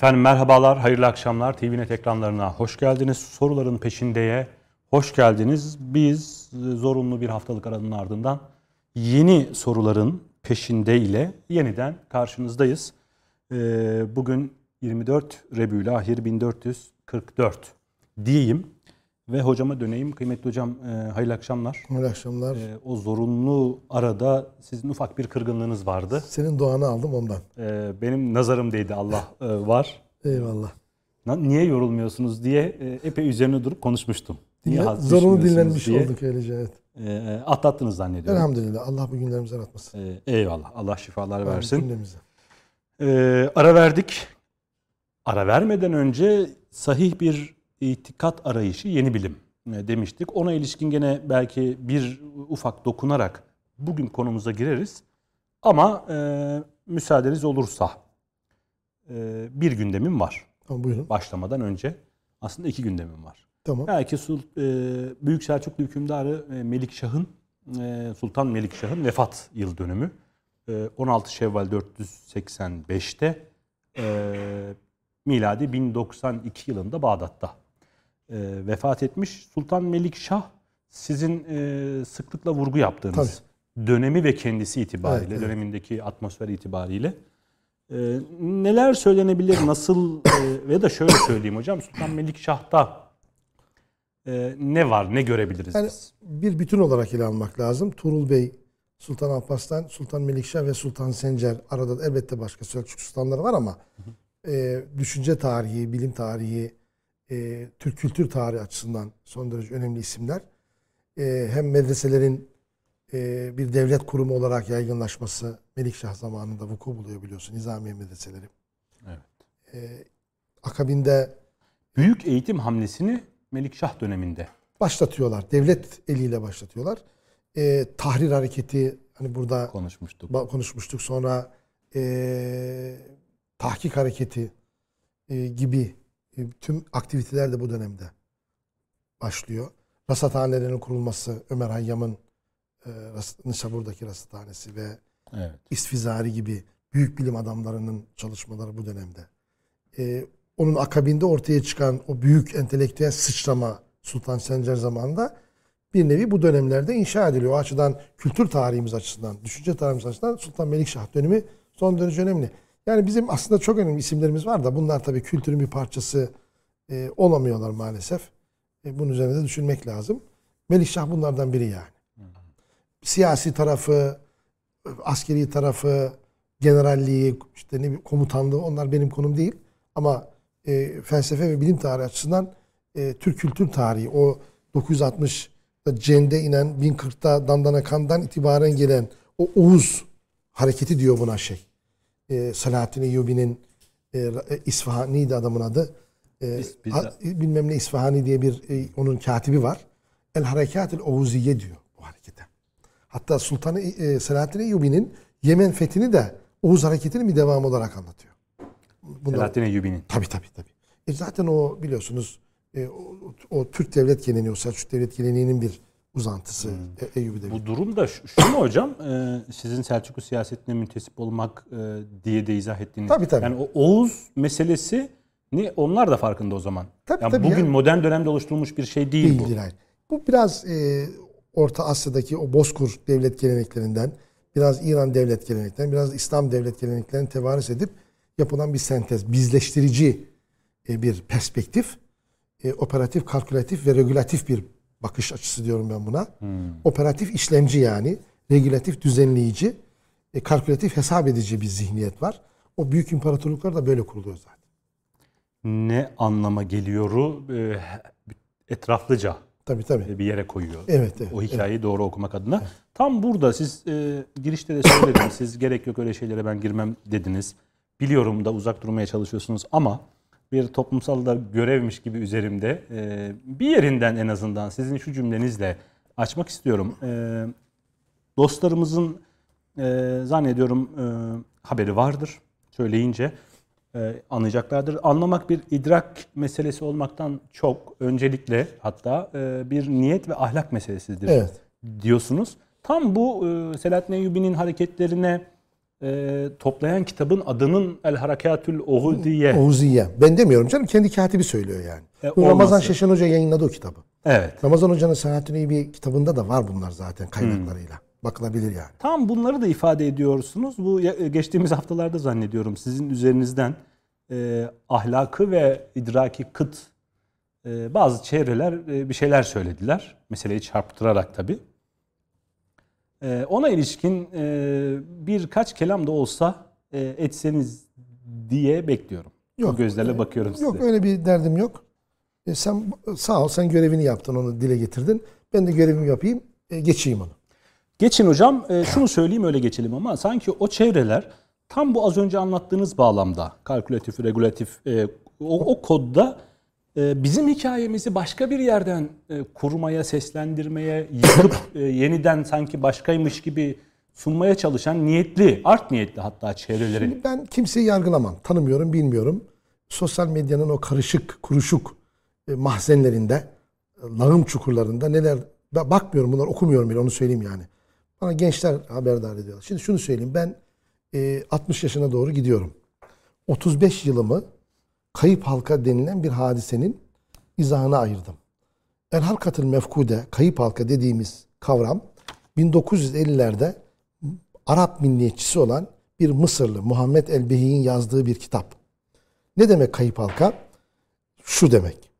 Efendim merhabalar, hayırlı akşamlar. TVNet ekranlarına hoş geldiniz. Soruların peşindeye hoş geldiniz. Biz zorunlu bir haftalık aranın ardından yeni soruların peşinde ile yeniden karşınızdayız. Ee, bugün 24 Rebülahir 1444 diyeyim ve hocama döneyim. Kıymetli hocam e, hayırlı akşamlar. Hayırlı akşamlar. E, o zorunlu arada sizin ufak bir kırgınlığınız vardı. Senin duanı aldım ondan. E, benim nazarım değdi Allah e, var. Eyvallah. Niye yorulmuyorsunuz diye e, epey üzerine durup konuşmuştum. Niye Dinle, dinlenmiş diye. olduk öylece evet. E, atlattınız zannediyorum. Elhamdülillah. Allah bu günlerimizi aratmasın. E, eyvallah. Allah şifalar Amin versin. Cümlemize. E, ara verdik. Ara vermeden önce sahih bir itikat arayışı yeni bilim e, demiştik. Ona ilişkin gene belki bir ufak dokunarak bugün konumuza gireriz. Ama e, müsaadeniz olursa e, bir gündemim var. Tamam buyurun. Başlamadan önce aslında iki gündemim var. Tamam. Belki Sul- e, Büyük Selçuklu hükümdarı e, Melikşah'ın e, Sultan Melikşah'ın vefat yıl dönümü. E, 16 Şevval 485'te e, miladi 1092 yılında Bağdat'ta e, vefat etmiş. Sultan Melikşah sizin e, sıklıkla vurgu yaptığınız dönemi ve kendisi itibariyle, Evet, evet. dönemindeki atmosfer itibariyle e, neler söylenebilir, nasıl e, ve da şöyle söyleyeyim hocam Sultan Melikşah'ta e, ne var, ne görebiliriz Yani biz? bir bütün olarak ele almak lazım. Tuğrul Bey, Sultan Alparslan, Sultan Melikşah ve Sultan Sencer. Arada da elbette başka Selçuk sultanları var ama e, düşünce tarihi, bilim tarihi, e, Türk kültür tarihi açısından son derece önemli isimler. E, hem medreselerin e, bir devlet kurumu olarak yaygınlaşması Melikşah zamanında vuku buluyor biliyorsun. Nizamiye medreseleri. Evet. E, akabinde Büyük eğitim hamlesini Melikşah döneminde başlatıyorlar. Devlet eliyle başlatıyorlar. E, tahrir hareketi hani burada konuşmuştuk. konuşmuştuk. Sonra e, tahkik hareketi e, gibi tüm aktiviteler de bu dönemde başlıyor. Rasathanelerin kurulması Ömer Hayyam'ın e, Nişabur'daki rasathanesi ve Evet. İsfizari gibi büyük bilim adamlarının çalışmaları bu dönemde. Ee, onun akabinde ortaya çıkan o büyük entelektüel sıçrama Sultan Sencer zamanında bir nevi bu dönemlerde inşa ediliyor. O açıdan kültür tarihimiz açısından, düşünce tarihimiz açısından Sultan Melikşah dönemi son derece önemli. Yani bizim aslında çok önemli isimlerimiz var da bunlar tabii kültürün bir parçası e, olamıyorlar maalesef. E, bunun üzerine de düşünmek lazım. Melikşah bunlardan biri yani. Siyasi tarafı, askeri tarafı, generalliği, işte ne komutanlığı onlar benim konum değil. Ama e, felsefe ve bilim tarihi açısından e, Türk kültür tarihi o 960'da Cende inen 1040'da Dandana Kan'dan itibaren gelen o Oğuz hareketi diyor buna şey. E, Selahattin Eyyubi'nin e, e, İsfahani'ydi adamın adı. E, ha- bilmem ne İsfahani diye bir e, onun katibi var. El Harekatil Oğuziye diyor bu harekete. Hatta Sultan e, Selahattin Eyyubi'nin Yemen fethini de Oğuz hareketinin bir devamı olarak anlatıyor. Bunlar, Selahattin Eyyubi'nin. Tabii tabii tabii. E zaten o biliyorsunuz e, o, o Türk devlet geleneği, o Selçuk devlet geleneğinin bir uzantısı e, Eyyubi devleti. Bu durum da şu, şu mu hocam? Ee, sizin Selçuklu siyasetine müntesip olmak e, diye de izah ettiğiniz. Tabii, tabii. Yani o Oğuz meselesi ni onlar da farkında o zaman. Tabii, yani tabii bugün yani. modern dönemde oluşturulmuş bir şey değil, bu. Değildir hayır. Bu biraz e, Orta Asya'daki o Bozkur devlet geleneklerinden, biraz İran devlet geleneklerinden, biraz İslam devlet geleneklerinden tevarüs edip yapılan bir sentez, bizleştirici e, bir perspektif, e, operatif, kalkülatif ve regülatif bir bakış açısı diyorum ben buna. Operatif işlemci yani, regülatif düzenleyici, e, kalkülatif hesap edici bir zihniyet var. O büyük imparatorluklar da böyle kuruluyor zaten. Ne anlama geliyoru e, etraflıca Tabii tabii. bir yere koyuyor. Evet, evet, o hikayeyi doğru okumak adına. Tam burada siz e, girişte de söylediniz. siz gerek yok öyle şeylere ben girmem dediniz. Biliyorum da uzak durmaya çalışıyorsunuz ama bir toplumsal da görevmiş gibi üzerimde e, bir yerinden en azından sizin şu cümlenizle açmak istiyorum. E, dostlarımızın e, zannediyorum e, haberi vardır söyleyince e, anlayacaklardır. Anlamak bir idrak meselesi olmaktan çok öncelikle hatta e, bir niyet ve ahlak meselesidir Evet. diyorsunuz. Tam bu e, Selahattin Eyyubi'nin hareketlerine e, toplayan kitabın adının El Harekatül Ohudiye. Oğuziye. Ben demiyorum canım. Kendi katibi söylüyor yani. E, Bu Ramazan. Şeşen Hoca yayınladı o kitabı. Evet. Ramazan Hoca'nın Sanatün bir kitabında da var bunlar zaten kaynaklarıyla. Bakılabilir yani. Tam bunları da ifade ediyorsunuz. Bu ya- geçtiğimiz haftalarda zannediyorum sizin üzerinizden e, ahlakı ve idraki kıt e, bazı çevreler e, bir şeyler söylediler. Meseleyi çarpıtırarak tabii. E, ona ilişkin e, birkaç kelam da olsa e, etseniz diye bekliyorum. Yok. Bu gözlerle bakıyorum size. Yok öyle bir derdim yok. E, sen sağ ol sen görevini yaptın onu dile getirdin. Ben de görevimi yapayım e, geçeyim onu. Geçin hocam. E, şunu söyleyeyim öyle geçelim ama sanki o çevreler tam bu az önce anlattığınız bağlamda kalkülatif, regülatif e, o, o kodda e, bizim hikayemizi başka bir yerden e, kurmaya, seslendirmeye, yıkıp e, yeniden sanki başkaymış gibi sunmaya çalışan niyetli, art niyetli hatta çevreleri. Şimdi ben kimseyi yargılamam. Tanımıyorum, bilmiyorum. Sosyal medyanın o karışık, kuruşuk e, mahzenlerinde, lağım çukurlarında neler... Bakmıyorum bunlar okumuyorum bile onu söyleyeyim yani. Bana gençler haberdar ediyorlar. Şimdi şunu söyleyeyim ben e, 60 yaşına doğru gidiyorum. 35 yılımı kayıp halka denilen bir hadisenin izahına ayırdım. El halkatıl mefkude, kayıp halka dediğimiz kavram 1950'lerde Arap milliyetçisi olan bir Mısırlı Muhammed el-Behi'nin yazdığı bir kitap. Ne demek kayıp halka? Şu demek.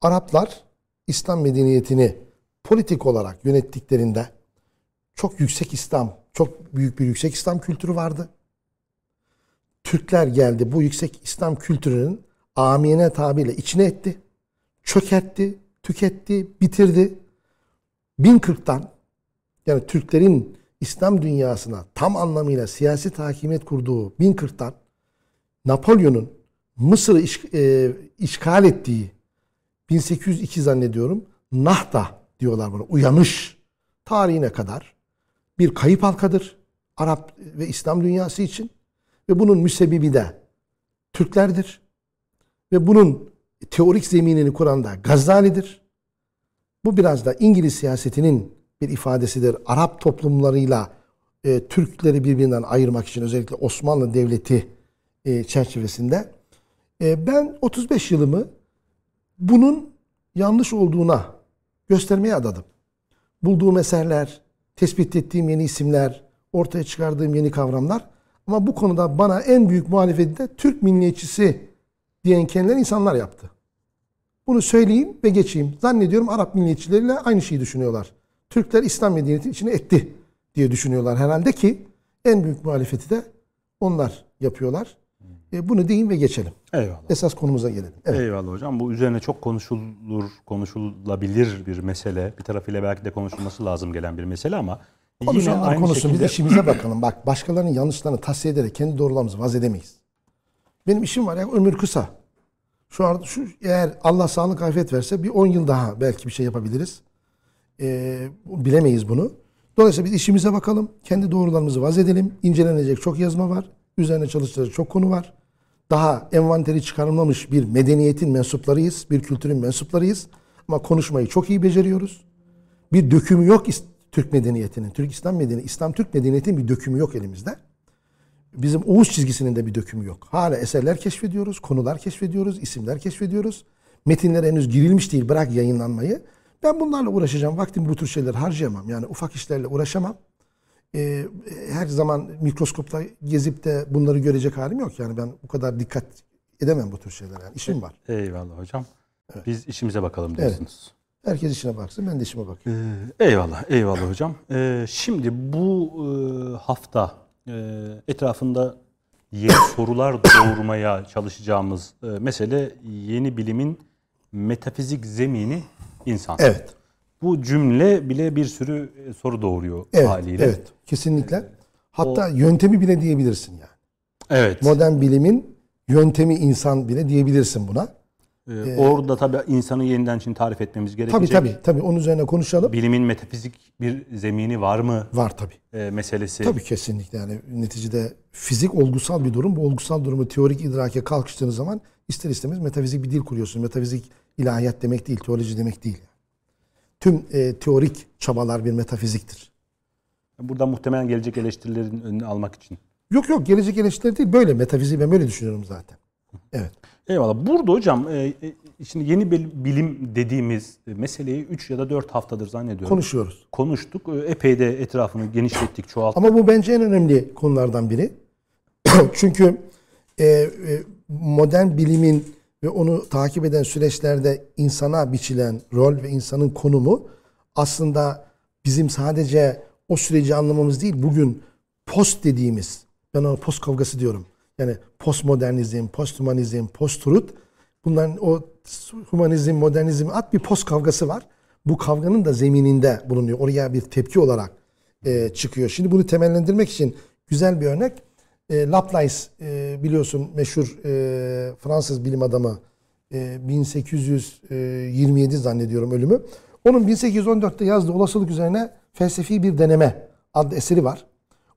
Araplar İslam medeniyetini politik olarak yönettiklerinde çok yüksek İslam, çok büyük bir yüksek İslam kültürü vardı. Türkler geldi bu yüksek İslam kültürünün amiyene tabirle içine etti. Çökertti, tüketti, bitirdi. 1040'tan yani Türklerin İslam dünyasına tam anlamıyla siyasi hakimiyet kurduğu 1040'tan Napolyon'un Mısır'ı iş- e, işgal ettiği 1802 zannediyorum Nahda diyorlar buna uyanış tarihine kadar bir kayıp halkadır Arap ve İslam dünyası için ve bunun müsebbibi de Türklerdir ve bunun teorik zeminini kuran da Gazali'dir. Bu biraz da İngiliz siyasetinin bir ifadesidir. Arap toplumlarıyla e, Türkleri birbirinden ayırmak için özellikle Osmanlı Devleti e, çerçevesinde. E, ben 35 yılımı bunun yanlış olduğuna göstermeye adadım. Bulduğum eserler, tespit ettiğim yeni isimler, ortaya çıkardığım yeni kavramlar. Ama bu konuda bana en büyük muhalefeti de Türk milliyetçisi diyen kendileri insanlar yaptı. Bunu söyleyeyim ve geçeyim. Zannediyorum Arap milliyetçileriyle aynı şeyi düşünüyorlar. Türkler İslam medeniyetinin içine etti diye düşünüyorlar herhalde ki en büyük muhalefeti de onlar yapıyorlar. E, bunu diyeyim ve geçelim. Eyvallah. Esas konumuza gelelim. Evet. Eyvallah hocam. Bu üzerine çok konuşulur, konuşulabilir bir mesele. Bir tarafıyla belki de konuşulması lazım gelen bir mesele ama Konuşanlar konuşsun. Biz işimize bakalım. Bak başkalarının yanlışlarını tasfiye ederek kendi doğrularımızı vaz edemeyiz. Benim işim var ya ömür kısa. Şu an şu eğer Allah sağlık afiyet verse bir 10 yıl daha belki bir şey yapabiliriz. Ee, bilemeyiz bunu. Dolayısıyla biz işimize bakalım. Kendi doğrularımızı vaz edelim. İncelenecek çok yazma var. Üzerine çalışacak çok konu var. Daha envanteri çıkarılmamış bir medeniyetin mensuplarıyız. Bir kültürün mensuplarıyız. Ama konuşmayı çok iyi beceriyoruz. Bir dökümü yok Türk medeniyetinin. Türk İslam medeniyeti, İslam Türk medeniyetinin bir dökümü yok elimizde. Bizim Oğuz çizgisinin de bir dökümü yok. Hala eserler keşfediyoruz, konular keşfediyoruz, isimler keşfediyoruz. Metinler henüz girilmiş değil, bırak yayınlanmayı. Ben bunlarla uğraşacağım. Vaktimi bu tür şeyler harcayamam. Yani ufak işlerle uğraşamam. Ee, her zaman mikroskopla gezip de bunları görecek halim yok. Yani ben bu kadar dikkat edemem bu tür şeylere. Yani işim var. Eyvallah hocam. Biz işimize bakalım diyorsunuz. Herkes işine baksın, ben de işime bakayım. Ee, eyvallah, eyvallah hocam. Ee, şimdi bu e, hafta e, etrafında yeni sorular doğurmaya çalışacağımız e, mesele yeni bilimin metafizik zemini insan. Evet. Bu cümle bile bir sürü e, soru doğuruyor Evet, haliyle. evet. Kesinlikle. Hatta yöntemi bile diyebilirsin yani. Evet. Modern bilimin yöntemi insan bile diyebilirsin buna. Ee, orada tabii insanı yeniden şimdi tarif etmemiz Tabii gerekecek. tabii tabii onun üzerine konuşalım. Bilimin metafizik bir zemini var mı Var tabii. e, meselesi. Tabii kesinlikle yani neticede fizik olgusal bir durum. Bu olgusal durumu teorik idrake kalkıştığınız zaman ister istemez metafizik bir dil kuruyorsun. Metafizik ilahiyat demek değil, teoloji demek değil. Tüm e, teorik çabalar bir metafiziktir. Burada muhtemelen gelecek eleştirilerin önünü almak için Yok yok gelecek eleştirileri değil böyle metafiziği ben böyle düşünüyorum zaten. Evet. Eyvallah. Burada hocam e, e, şimdi yeni bil- bilim dediğimiz meseleyi 3 ya da 4 haftadır zannediyorum. Konuşuyoruz. konuştuk. E, Epey de etrafını genişlettik, çoğalttık. Ama bu bence en önemli konulardan biri. Çünkü e, e, modern bilimin ve onu takip eden süreçlerde insana biçilen rol ve insanın konumu aslında bizim sadece o süreci anlamamız değil, bugün post dediğimiz, ben ona post kavgası diyorum. Yani postmodernizm, posthumanizm, post-truth bunların o humanizm, modernizm at bir post kavgası var. Bu kavganın da zemininde bulunuyor. Oraya bir tepki olarak e, çıkıyor. Şimdi bunu temellendirmek için güzel bir örnek. E, Laplace e, biliyorsun meşhur e, Fransız bilim adamı e, 1827 zannediyorum ölümü. Onun 1814'te yazdığı olasılık üzerine felsefi bir deneme adlı eseri var.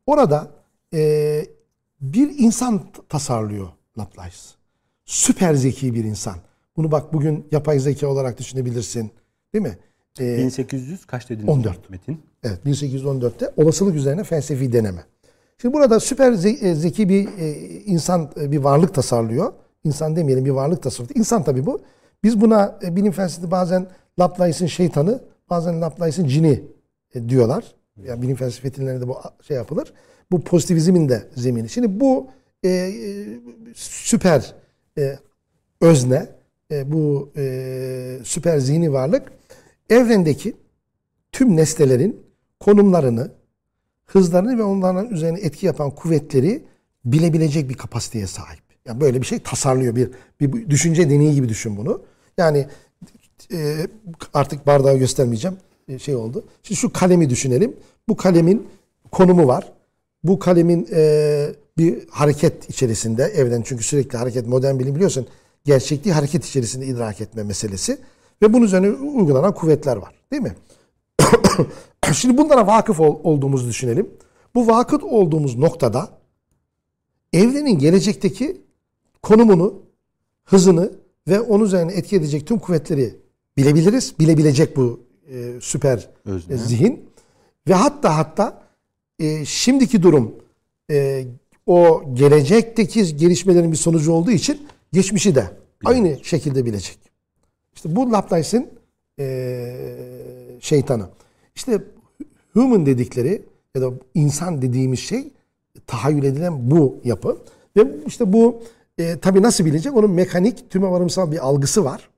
Orada e, bir insan tasarlıyor Laplace. Süper zeki bir insan. Bunu bak bugün yapay zeka olarak düşünebilirsin. Değil mi? E, 1800 kaç dediniz? 14. Metin. Evet 1814'te olasılık üzerine felsefi deneme. Şimdi burada süper e, zeki bir e, insan e, bir varlık tasarlıyor. İnsan demeyelim bir varlık tasarlıyor. İnsan tabii bu. Biz buna bilim felsefesi bazen Laplace'in şeytanı, bazen Laplace'in cini diyorlar. Yani bilim felsefetinlerinde bu şey yapılır. Bu pozitivizmin de zemini. Şimdi bu e, e, süper e, özne, e, bu e, süper zihni varlık evrendeki tüm nesnelerin konumlarını, hızlarını ve onların üzerine etki yapan kuvvetleri bilebilecek bir kapasiteye sahip. Yani böyle bir şey tasarlıyor bir bir düşünce deneyi gibi düşün bunu. Yani e, artık bardağı göstermeyeceğim. E, şey oldu. Şimdi şu kalemi düşünelim. Bu kalemin konumu var. Bu kalemin e, bir hareket içerisinde evren çünkü sürekli hareket modern bilim biliyorsun gerçekliği hareket içerisinde idrak etme meselesi ve bunun üzerine uygulanan kuvvetler var. Değil mi? Şimdi bunlara vakıf ol- olduğumuzu düşünelim. Bu vakıf olduğumuz noktada evrenin gelecekteki konumunu, hızını ve onun üzerine etki edecek tüm kuvvetleri bilebiliriz. Bilebilecek bu e, süper Özne. e, zihin. Ve hatta hatta e, şimdiki durum e, o gelecekteki gelişmelerin bir sonucu olduğu için geçmişi de aynı şekilde bilecek. İşte bu Laplace'in e, şeytanı. İşte human dedikleri ya da insan dediğimiz şey tahayyül edilen bu yapı. Ve işte bu e, tabii nasıl bilecek? Onun mekanik, tümevarımsal bir algısı var.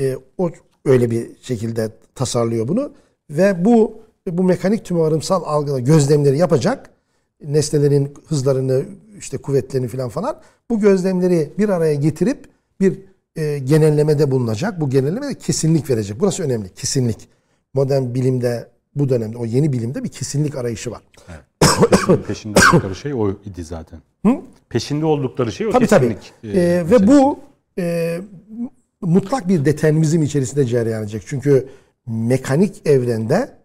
E, o öyle bir şekilde tasarlıyor bunu. Ve bu bu mekanik tümevarımsal algıda gözlemleri yapacak. Nesnelerin hızlarını, işte kuvvetlerini falan falan. Bu gözlemleri bir araya getirip bir e, genellemede bulunacak. Bu genelleme de kesinlik verecek. Burası önemli. Kesinlik. Modern bilimde bu dönemde o yeni bilimde bir kesinlik arayışı var. Peşinde, peşinde oldukları şey o idi zaten. Peşinde oldukları şey o Tabii tabii. kesinlik. e, Ee, ve bu e, mutlak bir determinizm içerisinde cereyan edecek. Çünkü mekanik evrende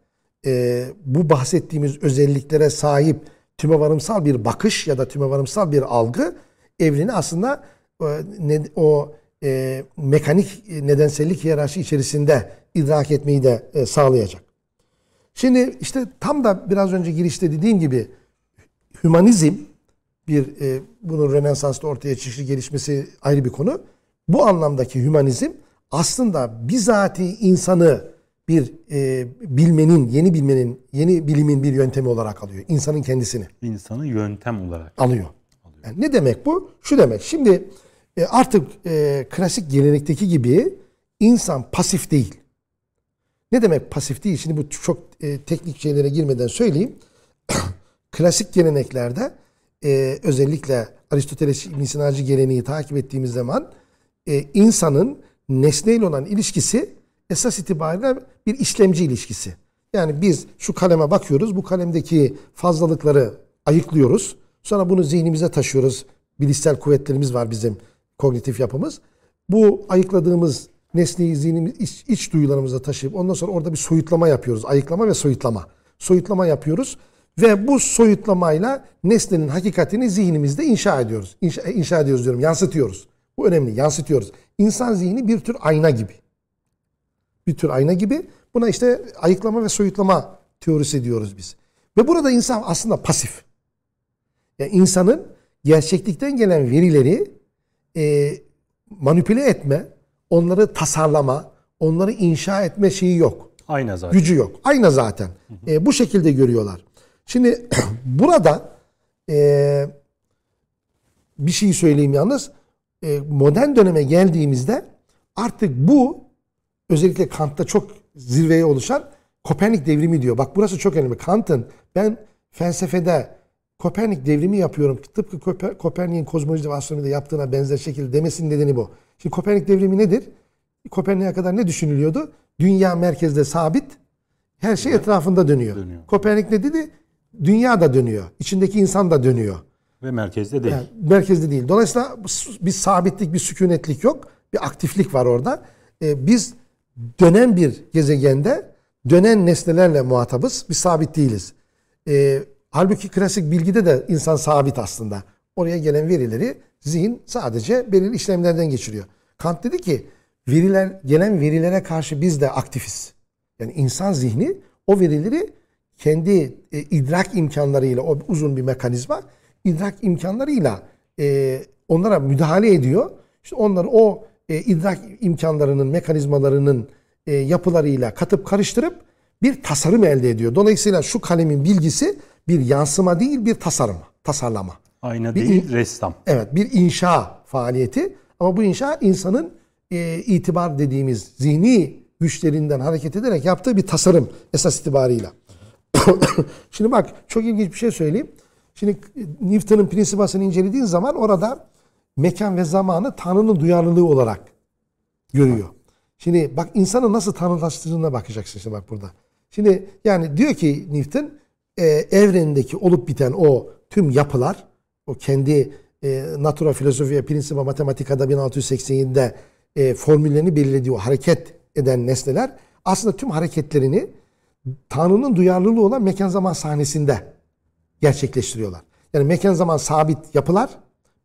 e, bu bahsettiğimiz özelliklere sahip tümevarımsal bir bakış ya da tümevarımsal bir algı evreni aslında e, ne, o e, mekanik nedensellik hiyerarşi içerisinde idrak etmeyi de e, sağlayacak. Şimdi işte tam da biraz önce girişte dediğim gibi hümanizm bir e, bunun Rönesans'ta ortaya çıkışı gelişmesi ayrı bir konu. Bu anlamdaki hümanizm aslında bizatihi insanı bir e, bilmenin, yeni bilmenin, yeni bilimin bir yöntemi olarak alıyor. İnsanın kendisini insanı yöntem olarak. alıyor. Yani ne demek bu? Şu demek. Şimdi e, artık e, klasik gelenekteki gibi insan pasif değil. Ne demek pasif değil? Şimdi bu çok e, teknik şeylere girmeden söyleyeyim. Klasik geleneklerde e, özellikle Aristoteles İbn Sinacı geleneği takip ettiğimiz zaman e, insanın nesneyle olan ilişkisi esas itibariyle bir işlemci ilişkisi. Yani biz şu kaleme bakıyoruz. Bu kalemdeki fazlalıkları ayıklıyoruz. Sonra bunu zihnimize taşıyoruz. Bilişsel kuvvetlerimiz var bizim kognitif yapımız. Bu ayıkladığımız nesneyi zihnimiz iç, iç duyularımıza taşıyıp ondan sonra orada bir soyutlama yapıyoruz. Ayıklama ve soyutlama. Soyutlama yapıyoruz ve bu soyutlamayla nesnenin hakikatini zihnimizde inşa ediyoruz. İnşa, inşa ediyoruz diyorum, yansıtıyoruz. Bu önemli, yansıtıyoruz. İnsan zihni bir tür ayna gibi. Bir tür ayna gibi. Buna işte ayıklama ve soyutlama teorisi diyoruz biz. Ve burada insan aslında pasif. Yani insanın gerçeklikten gelen verileri e, manipüle etme, onları tasarlama, onları inşa etme şeyi yok. Ayna zaten. Gücü yok. Aynı zaten. E, bu şekilde görüyorlar. Şimdi burada e, bir şey söyleyeyim yalnız. E, modern döneme geldiğimizde artık bu özellikle Kant'ta çok zirveye oluşan Kopernik devrimi diyor. Bak burası çok önemli. Kant'ın ben felsefede Kopernik devrimi yapıyorum. Tıpkı Koper, Kopernik'in kozmolojide ve astronomide yaptığına benzer şekilde demesinin nedeni bu. Şimdi Kopernik devrimi nedir? Kopernik'e kadar ne düşünülüyordu? Dünya merkezde sabit, her şey etrafında dönüyor. Dönüyor. Kopernik ne dedi? Dünya da dönüyor. İçindeki insan da dönüyor. Ve merkezde değil. Yani merkezde değil. Dolayısıyla bir sabitlik, bir sükunetlik yok. Bir aktiflik var orada. Ee, biz dönen bir gezegende dönen nesnelerle muhatabız. Biz sabit değiliz. Ee, halbuki klasik bilgide de insan sabit aslında. Oraya gelen verileri zihin sadece belirli işlemlerden geçiriyor. Kant dedi ki veriler gelen verilere karşı biz de aktifiz. Yani insan zihni o verileri kendi e, idrak imkanlarıyla o uzun bir mekanizma idrak imkanlarıyla e, onlara müdahale ediyor. İşte onları o e, idrak imkanlarının mekanizmalarının e, yapılarıyla katıp karıştırıp bir tasarım elde ediyor. Dolayısıyla şu kalemin bilgisi bir yansıma değil bir tasarım, tasarlama. Ayna Bir değil, ressam. Evet bir inşa faaliyeti ama bu inşa insanın e, itibar dediğimiz zihni güçlerinden hareket ederek yaptığı bir tasarım esas itibarıyla. Şimdi bak çok ilginç bir şey söyleyeyim. Şimdi Newton'un prinsipasını incelediğin zaman orada mekan ve zamanı Tanrı'nın duyarlılığı olarak görüyor. Şimdi bak insanı nasıl tanrılaştırdığına bakacaksın şimdi bak burada. Şimdi yani diyor ki Newton e, evrendeki olup biten o tüm yapılar o kendi e, Natura Filosofia Principia Mathematica'da 1687'de e, formüllerini belirlediği o hareket eden nesneler aslında tüm hareketlerini Tanrı'nın duyarlılığı olan mekan zaman sahnesinde gerçekleştiriyorlar. Yani mekan zaman sabit yapılar,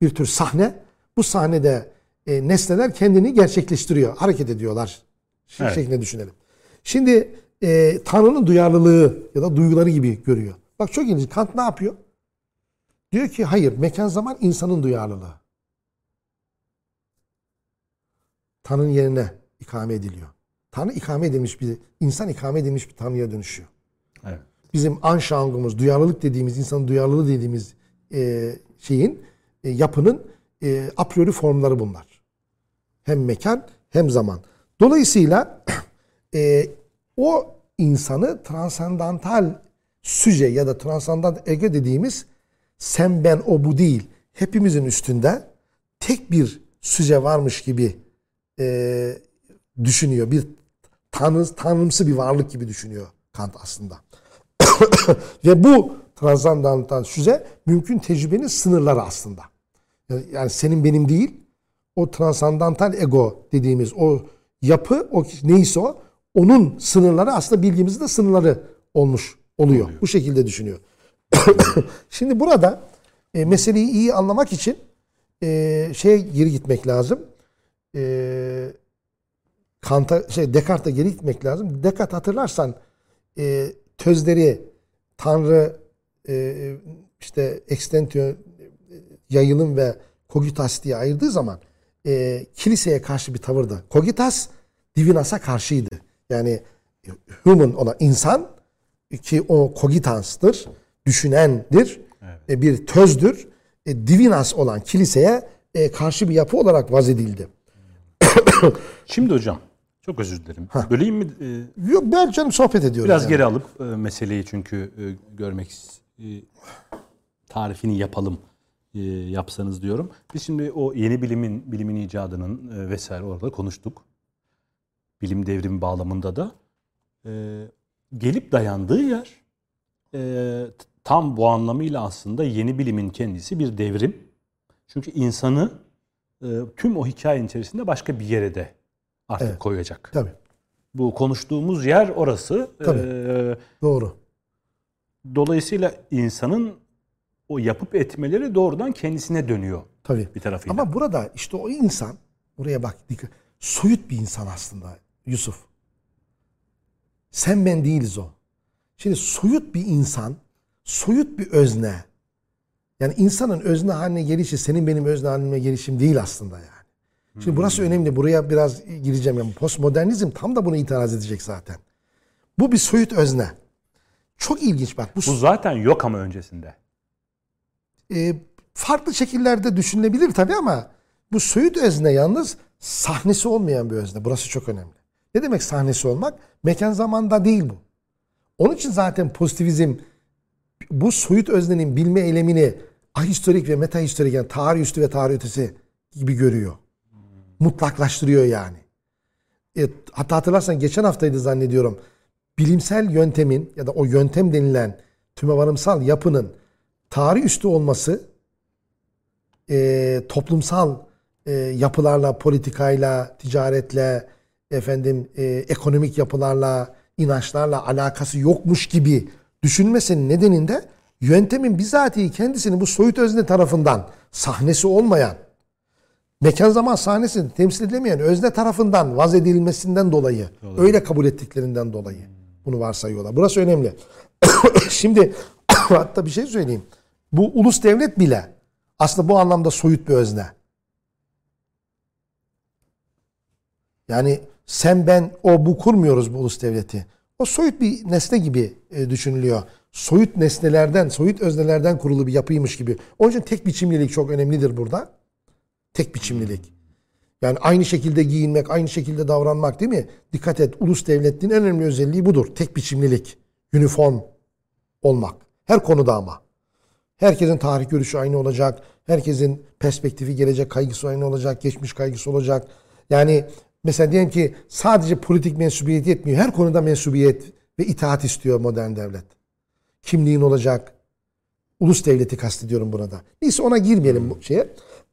bir tür sahne. Bu sahnede e, nesneler kendini gerçekleştiriyor, hareket ediyorlar Evet. şeklinde düşünelim. Şimdi e, Tanrı'nın duyarlılığı ya da duyguları gibi görüyor. Bak çok ilginç. Kant ne yapıyor? Diyor ki hayır, mekan zaman insanın duyarlılığı. Tanrı'nın yerine ikame ediliyor. Tanrı ikame edilmiş bir, insan ikame edilmiş bir Tanrı'ya dönüşüyor Evet. bizim anşangımız, duyarlılık dediğimiz, insanın duyarlılığı dediğimiz e, şeyin, e, yapının e, a priori formları bunlar. Hem mekan hem zaman. Dolayısıyla e, o insanı transandantal süce ya da transandantal ego dediğimiz sen ben o bu değil. Hepimizin üstünde tek bir süce varmış gibi e, düşünüyor. Bir tanrı, tanrımsı bir varlık gibi düşünüyor Kant aslında. Ve bu transandantal süze mümkün tecrübenin sınırları aslında. Yani- senin benim değil, o transandantal ego dediğimiz o yapı, o neyse o, onun sınırları aslında bilgimizin de sınırları olmuş oluyor. Bu şekilde düşünüyor. Şimdi burada e, meseleyi iyi anlamak için e, şeye geri gitmek lazım. E, Kant'a şey Descartes'e geri gitmek lazım. Descartes hatırlarsan e, tözleri Tanrı e, işte extentio yayılım ve cogitas diye ayırdığı zaman e, kiliseye karşı bir tavırdı. Cogitas divinas'a karşıydı. Yani human olan insan ki o cogitans'tır, düşünendir, e, bir tözdür. E, divinas olan kiliseye e, karşı bir yapı olarak vazedildi. Şimdi hocam, çok özür dilerim. Böleyim mi? Ee, Yok ben canım sohbet ediyoruz. Biraz yani. geri alıp e, meseleyi çünkü e, görmek e, tarifini yapalım e, yapsanız diyorum. Biz şimdi o yeni bilimin bilimin icadının e, vesaire orada konuştuk. Bilim devrimi bağlamında da e, gelip dayandığı yer e, tam bu anlamıyla aslında yeni bilimin kendisi bir devrim. Çünkü insanı e, tüm o hikayenin içerisinde başka bir yere de artık Evet. koyacak. Tabii. Bu konuştuğumuz yer orası. Tabii. Ee, Doğru. dolayısıyla insanın o yapıp etmeleri doğrudan kendisine dönüyor Tabii. bir tarafıyla. Ama burada işte o insan buraya bak dikkat. Soyut bir insan aslında Yusuf. Sen ben değiliz o. Şimdi soyut bir insan, soyut bir özne. Yani insanın özne haline gelişi senin benim özne halime gelişim değil aslında yani. Şimdi burası önemli. Buraya biraz gireceğim. Yani postmodernizm tam da bunu itiraz edecek zaten. Bu bir soyut özne. Çok ilginç bak. Bu, Bu zaten yok ama öncesinde. E, farklı şekillerde düşünülebilir tabii ama bu soyut özne yalnız sahnesi olmayan bir özne. Burası çok önemli. Ne demek sahnesi olmak? Mekan zamanda değil bu. Onun için zaten pozitivizm bu soyut öznenin bilme eylemini ahistorik ve metahistorik yani tarih üstü ve tarih ötesi gibi görüyor. Mutlaklaştırıyor yani. E, hatta hatırlarsan geçen haftaydı zannediyorum. Bilimsel yöntemin ya da o yöntem denilen tümevarımsal yapının tarih üstü olması e, toplumsal e, yapılarla, politikayla, ticaretle, efendim e, ekonomik yapılarla, inançlarla alakası yokmuş gibi düşünmesinin nedeninde yöntemin bizatihi kendisini bu soyut özne tarafından sahnesi olmayan, mekan zaman sahnesini temsil edilemeyen özne tarafından vaz edilmesinden dolayı, öyle kabul ettiklerinden dolayı bunu varsayıyorlar. Burası önemli. Şimdi hatta bir şey söyleyeyim. Bu ulus devlet bile aslında bu anlamda soyut bir özne. Yani sen ben o bu kurmuyoruz bu ulus devleti. O soyut bir nesne gibi e, düşünülüyor. Soyut nesnelerden, soyut öznelerden kurulu bir yapıymış gibi. Onun için tek biçimlilik çok önemlidir burada. Tek biçimlilik. Yani aynı şekilde giyinmek, aynı şekilde davranmak değil mi? Dikkat et, ulus devletliğin en önemli özelliği budur. Tek biçimlilik, uniform olmak. Her konuda ama. Herkesin tarih görüşü aynı olacak. Herkesin perspektifi, gelecek kaygısı aynı olacak. Geçmiş kaygısı olacak. Yani mesela diyelim ki sadece politik mensubiyet yetmiyor. Her konuda mensubiyet ve itaat istiyor modern devlet. Kimliğin olacak. Ulus devleti kastediyorum burada. Neyse ona girmeyelim bu şeye.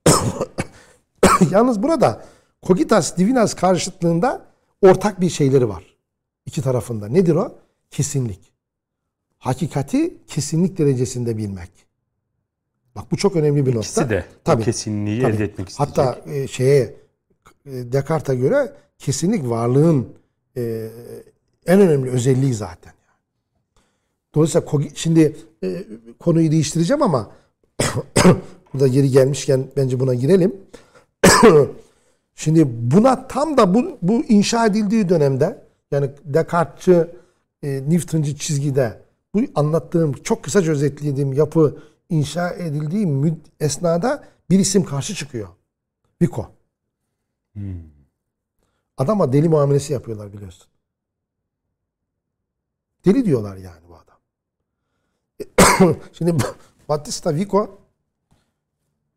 Yalnız burada Cogitas Divinas karşıtlığında ortak bir şeyleri var. İki tarafında. Nedir o? Kesinlik. Hakikati kesinlik derecesinde bilmek. Bak bu çok önemli bir nokta. İkisi de Tabii, kesinliği tabii. elde etmek isteyecek. Hatta e, şeye e, göre kesinlik varlığın e, en önemli özelliği zaten. Dolayısıyla şimdi e, konuyu değiştireceğim ama burada geri gelmişken bence buna girelim. Şimdi buna tam da bu, bu inşa edildiği dönemde yani Descartes'çı, e, Newton'cu çizgide bu anlattığım çok kısaca özetlediğim yapı inşa edildiği esnada bir isim karşı çıkıyor. Vico. Adama deli muamelesi yapıyorlar biliyorsun. Deli diyorlar yani bu adam. Şimdi Battista Vico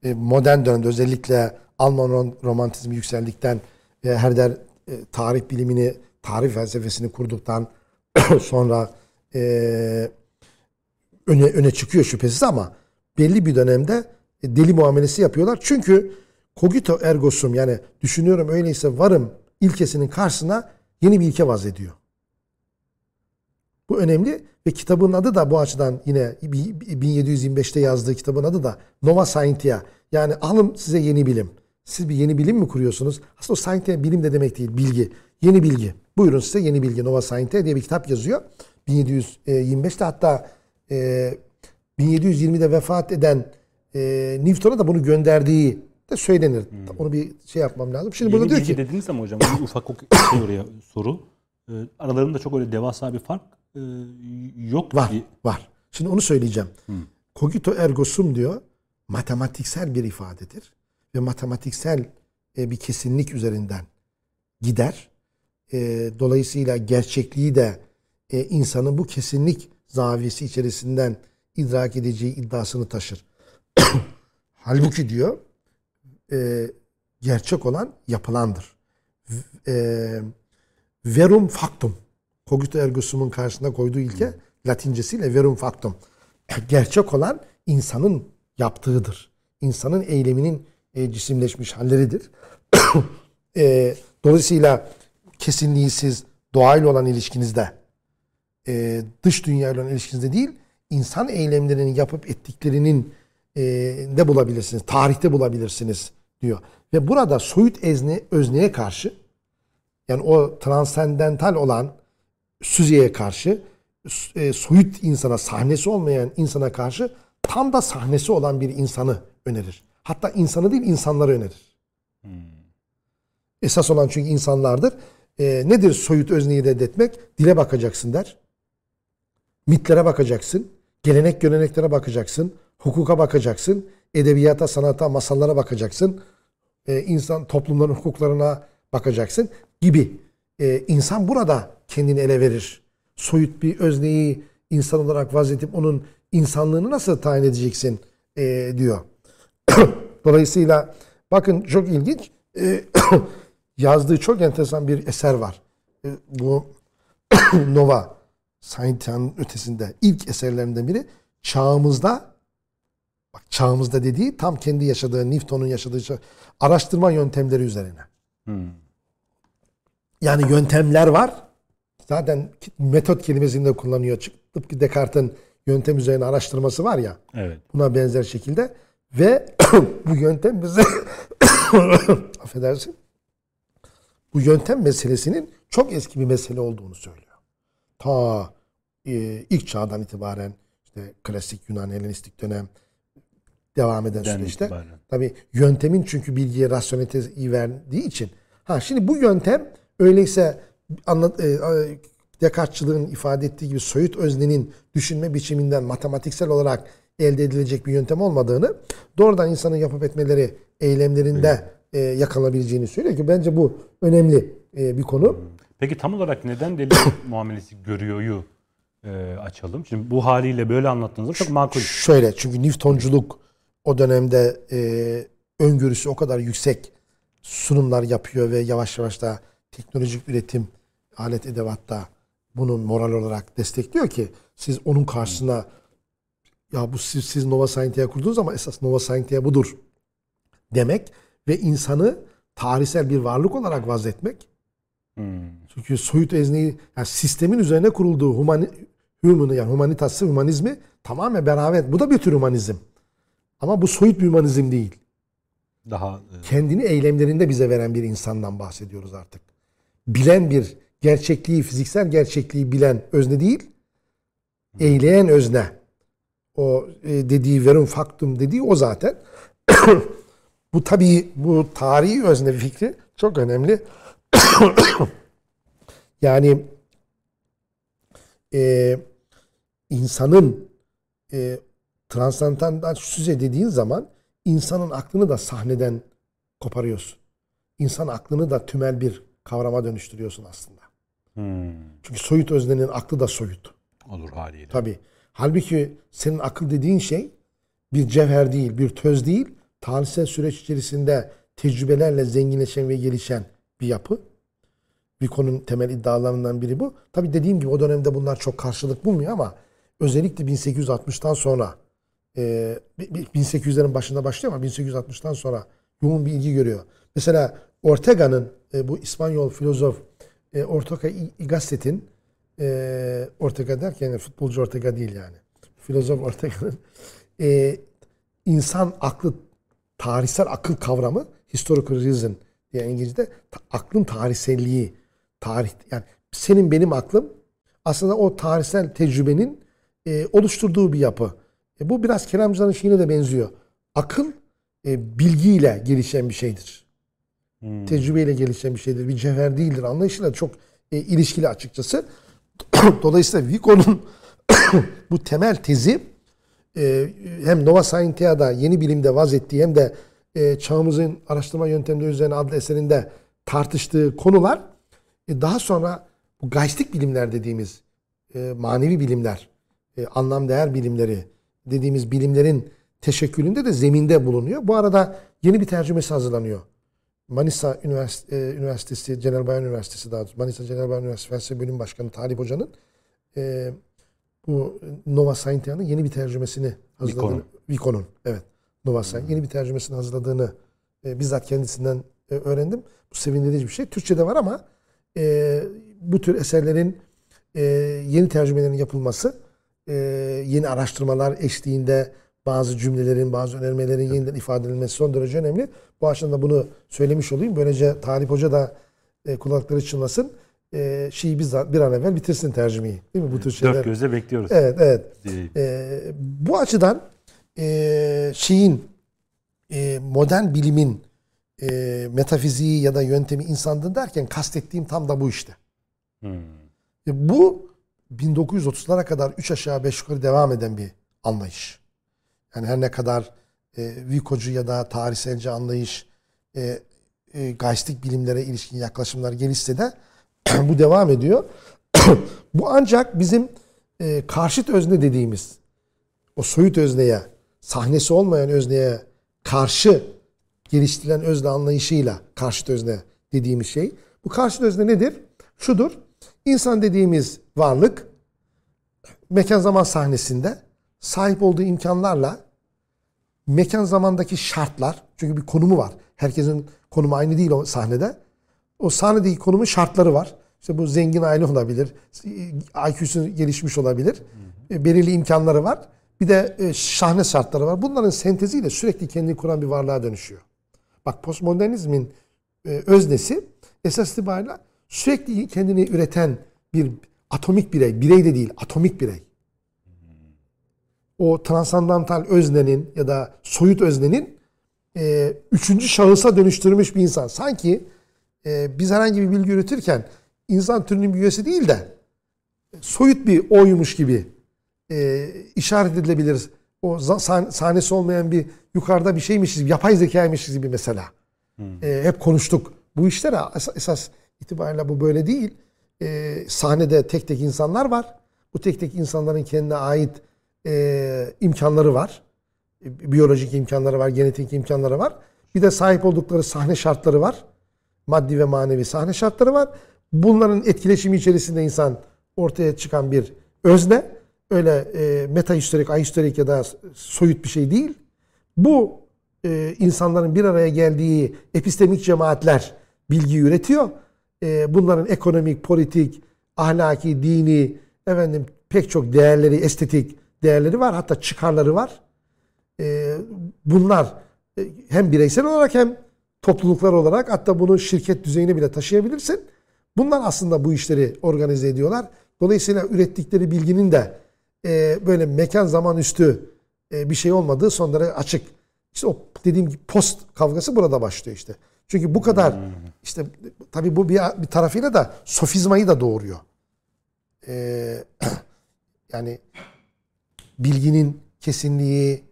e, modern dönemde özellikle Alman rom- romantizmi yükseldikten e, Herder e, tarih bilimini, tarih felsefesini kurduktan sonra e, öne, öne çıkıyor şüphesiz ama belli bir dönemde e, deli muamelesi yapıyorlar. Çünkü cogito ergo sum yani düşünüyorum öyleyse varım ilkesinin karşısına yeni bir ilke vaz ediyor. Bu önemli ve kitabın adı da bu açıdan yine 1725'te yazdığı kitabın adı da Nova Scientia. Yani alın size yeni bilim. Siz bir yeni bilim mi kuruyorsunuz? Aslında o Scientia bilim de demek değil, bilgi. Yeni bilgi. Buyurun size yeni bilgi. Nova Scientia diye bir kitap yazıyor. 1725'te hatta e, 1720'de vefat eden e, Newton'a da bunu gönderdiği de söylenir. Onu bir şey yapmam lazım. Şimdi Yeni burada diyor ki dediniz ama hocam ufak şey oraya soru. Ee, aralarında çok öyle devasa bir fark e, yok Var, gibi. var. Şimdi onu söyleyeceğim. Cogito ergo sum diyor, matematiksel bir ifadedir. Ve matematiksel e, bir kesinlik üzerinden gider. E, dolayısıyla gerçekliği de e, insanın bu kesinlik zaviyesi içerisinden idrak edeceği iddiasını taşır. Halbuki diyor, e, gerçek olan yapılandır. E, verum factum. Cogito ergo sum'un karşısına koyduğu ilke Latincesiyle verum factum. Gerçek olan insanın yaptığıdır. İnsanın eyleminin e, cisimleşmiş halleridir. E, dolayısıyla kesinliği siz doğayla olan ilişkinizde e, dış dünyayla olan ilişkinizde değil, insan eylemlerinin yapıp ettiklerinin e, de bulabilirsiniz. Tarihte bulabilirsiniz diyor. Ve burada soyut ezne, özneye karşı yani o transendental olan süzeye karşı e, soyut insana, sahnesi olmayan insana karşı tam da sahnesi olan bir insanı önerir. Hatta insanı değil insanları önerir. Esas olan çünkü insanlardır. Ee, nedir soyut özneyi reddetmek? Dile bakacaksın der. Mitlere bakacaksın. Gelenek göreneklere bakacaksın. Hukuka bakacaksın. Edebiyata, sanata, masallara bakacaksın. Ee, insan toplumların hukuklarına bakacaksın gibi. Ee, insan burada kendini ele verir. Soyut bir özneyi insan olarak vazetip onun insanlığını nasıl tayin edeceksin ee, diyor. Dolayısıyla bakın çok ilginç. Ee, yazdığı çok enteresan bir eser var. Ee, bu Nova Scientia'nın ötesinde ilk eserlerinden biri çağımızda bak çağımızda dediği tam kendi yaşadığı Newton'un yaşadığı araştırma yöntemleri üzerine. Yani yöntemler var. Zaten metot kelimesini de kullanıyor. Tıpkı Descartes'in yöntem üzerine araştırması var ya. Evet. Buna benzer şekilde ve bu yöntem bize affedersin bu yöntem meselesinin çok eski bir mesele olduğunu söylüyor. Ta e, ilk çağdan itibaren işte klasik Yunan Helenistik dönem devam eden Den süreçte itibaren. tabii yöntemin çünkü bilgiye rasyoneliteyi verdiği için ha şimdi bu yöntem öyleyse anlat e, Descartes'çılığın ifade ettiği gibi soyut öznenin düşünme biçiminden matematiksel olarak elde edilecek bir yöntem olmadığını doğrudan insanın yapıp etmeleri eylemlerinde e, yakalanabileceğini söylüyor ki bence bu önemli e, bir konu. Peki tam olarak neden deli muamelesi görüyoryu e, açalım. Şimdi bu haliyle böyle anlattığınızda çok makul. Şöyle çünkü Newtonculuk o dönemde e, öngörüsü o kadar yüksek sunumlar yapıyor ve yavaş yavaş da teknolojik üretim alet edevatta bunun moral olarak destekliyor ki siz onun karşısına ya bu siz, siz Nova Scientia kurduğunuz ama esas Nova Scientia budur demek ve insanı tarihsel bir varlık olarak vazetmek Hmm. çünkü soyut ezneyi yani sistemin üzerine kurulduğu humani, humanı yani humanitası, humanizmi tamamen beraber. Bu da bir tür humanizm. Ama bu soyut bir humanizm değil. Daha e, Kendini eylemlerinde bize veren bir insandan bahsediyoruz artık. Bilen bir gerçekliği, fiziksel gerçekliği bilen özne değil, eyleyen özne. O e, dediği verum factum dediği o zaten. bu tabii bu tarihi özne fikri çok önemli. yani e, insanın e, transandandan söz dediğin zaman insanın aklını da sahneden koparıyorsun. İnsan aklını da tümel bir kavrama dönüştürüyorsun aslında. hmm, Çünkü soyut öznenin aklı da soyut. olur haliyle. Tabii. Halbuki senin akıl dediğin şey bir cevher değil, bir töz değil. Tarihsel süreç içerisinde tecrübelerle zenginleşen ve gelişen bir yapı. Vico'nun temel iddialarından biri bu. Tabii dediğim gibi o dönemde bunlar çok karşılık bulmuyor ama özellikle 1860'tan sonra e, 1800'lerin başında başlıyor ama 1860'tan sonra yoğun bir ilgi görüyor. Mesela Ortega'nın e, bu İspanyol filozof e, Ortega e, Ortega derken yani futbolcu Ortega değil yani. Filozof Ortega'nın e, insan aklı tarihsel akıl kavramı historical reason diye İngilizce'de ta- aklın tarihselliği tarih yani senin benim aklım aslında o tarihsel tecrübenin e, oluşturduğu bir yapı. E, bu biraz Kelamcıların şeyine de benziyor. Akıl e, bilgiyle gelişen bir şeydir. Tecrübeyle gelişen bir şeydir. Bir cevher değildir. Anlayışıyla çok e, ilişkili açıkçası. Dolayısıyla Vico'nun bu temel tezi e, hem Nova Scientia'da yeni bilimde vaz ettiği hem de e, çağımızın araştırma yöntemleri üzerine adlı eserinde tartıştığı konular e, daha sonra bu geistik bilimler dediğimiz manevi bilimler, anlam değer bilimleri dediğimiz bilimlerin teşekkülünde de zeminde bulunuyor. Bu arada yeni bir tercümesi hazırlanıyor. Manisa Ünivers- Üniversitesi, Celal Bayar Üniversitesi daha doğrusu, Manisa Celal Bayar Üniversitesi Felsefe Bölüm Başkanı Talip Hoca'nın bu Nova Scientia'nın yeni bir tercümesini hazırladığını, Vico'nun. Evet Nova Scientia yeni bir tercümesini hazırladığını e, bizzat kendisinden e, öğrendim. Bu sevindirici bir şey. Türkçe'de var ama e, bu tür eserlerin e, yeni tercümelerin yapılması, e, yeni araştırmalar eşliğinde bazı cümlelerin, bazı önermelerin yeniden ifade edilmesi son derece önemli. Bu açıdan da bunu söylemiş olayım. Böylece Talip Hoca da e, kulakları çınlasın. E, şeyi bizzat bir an evvel bitirsin tercümeyi. Değil mi bu tür şeyler? Dört gözle bekliyoruz. Evet, evet. E, bu açıdan e, şeyin e, modern bilimin e, metafiziği ya da yöntemi insanlığın derken kastettiğim tam da bu işte. Hmm. E, bu 1930'lara kadar 3 aşağı 5 yukarı devam eden bir anlayış. Yani her ne kadar e, Vico'cu ya da tarihselci anlayış e, e, gaistik bilimlere ilişkin yaklaşımlar gelişse de bu devam ediyor. bu ancak bizim e, karşıt özne dediğimiz o soyut özneye, sahnesi olmayan özneye karşı geliştirilen özne anlayışıyla karşıt özne dediğimiz şey. Bu karşıt özne nedir? Şudur. İnsan dediğimiz varlık mekan zaman sahnesinde sahip olduğu imkanlarla mekan zamandaki şartlar çünkü bir konumu var. Herkesin konumu aynı değil o sahnede. O sahnedeki konumun şartları var. İşte bu zengin aile olabilir. IQ'su gelişmiş olabilir. E, belirli imkanları var. Bir de e, sahne şartları var. Bunların senteziyle sürekli kendini kuran bir varlığa dönüşüyor. Bak postmodernizmin e, öznesi esas itibariyle sürekli kendini üreten bir atomik birey. Birey de değil, atomik birey. O transandantal öznenin ya da soyut öznenin üçüncü şahısa dönüştürmüş bir insan. Sanki biz herhangi bir bilgi üretirken insan türünün bir üyesi değil de soyut bir oymuş gibi e, işaret edilebilir. O sah- sahnesi olmayan bir yukarıda bir şeymişiz gibi, yapay zekaymışız gibi mesela. E, hep konuştuk. Bu işler esas, esas itibariyle bu böyle değil. E, sahnede tek tek insanlar var. Bu tek tek insanların kendine ait e, imkanları var. E, biyolojik imkanları var, genetik imkanları var. Bir de sahip oldukları sahne şartları var. Maddi ve manevi sahne şartları var. Bunların etkileşimi içerisinde insan ortaya çıkan bir özne. Öyle e, meta historik, ahistorik ya da soyut bir şey değil. Bu e, insanların bir araya geldiği epistemik cemaatler bilgi üretiyor. E, bunların ekonomik, politik, ahlaki, dini, efendim pek çok değerleri, estetik değerleri var. Hatta çıkarları var. E, bunlar e, hem bireysel olarak hem topluluklar olarak hatta bunu şirket düzeyine bile taşıyabilirsin. Bunlar aslında bu işleri organize ediyorlar. Dolayısıyla ürettikleri bilginin de e, böyle mekan zaman üstü e, bir şey olmadığı son derece açık. İşte o dediğim gibi post kavgası burada başlıyor işte. Çünkü bu kadar işte tabii bu bir, bir tarafıyla da sofizmayı da doğuruyor. Ee, yani bilginin kesinliği,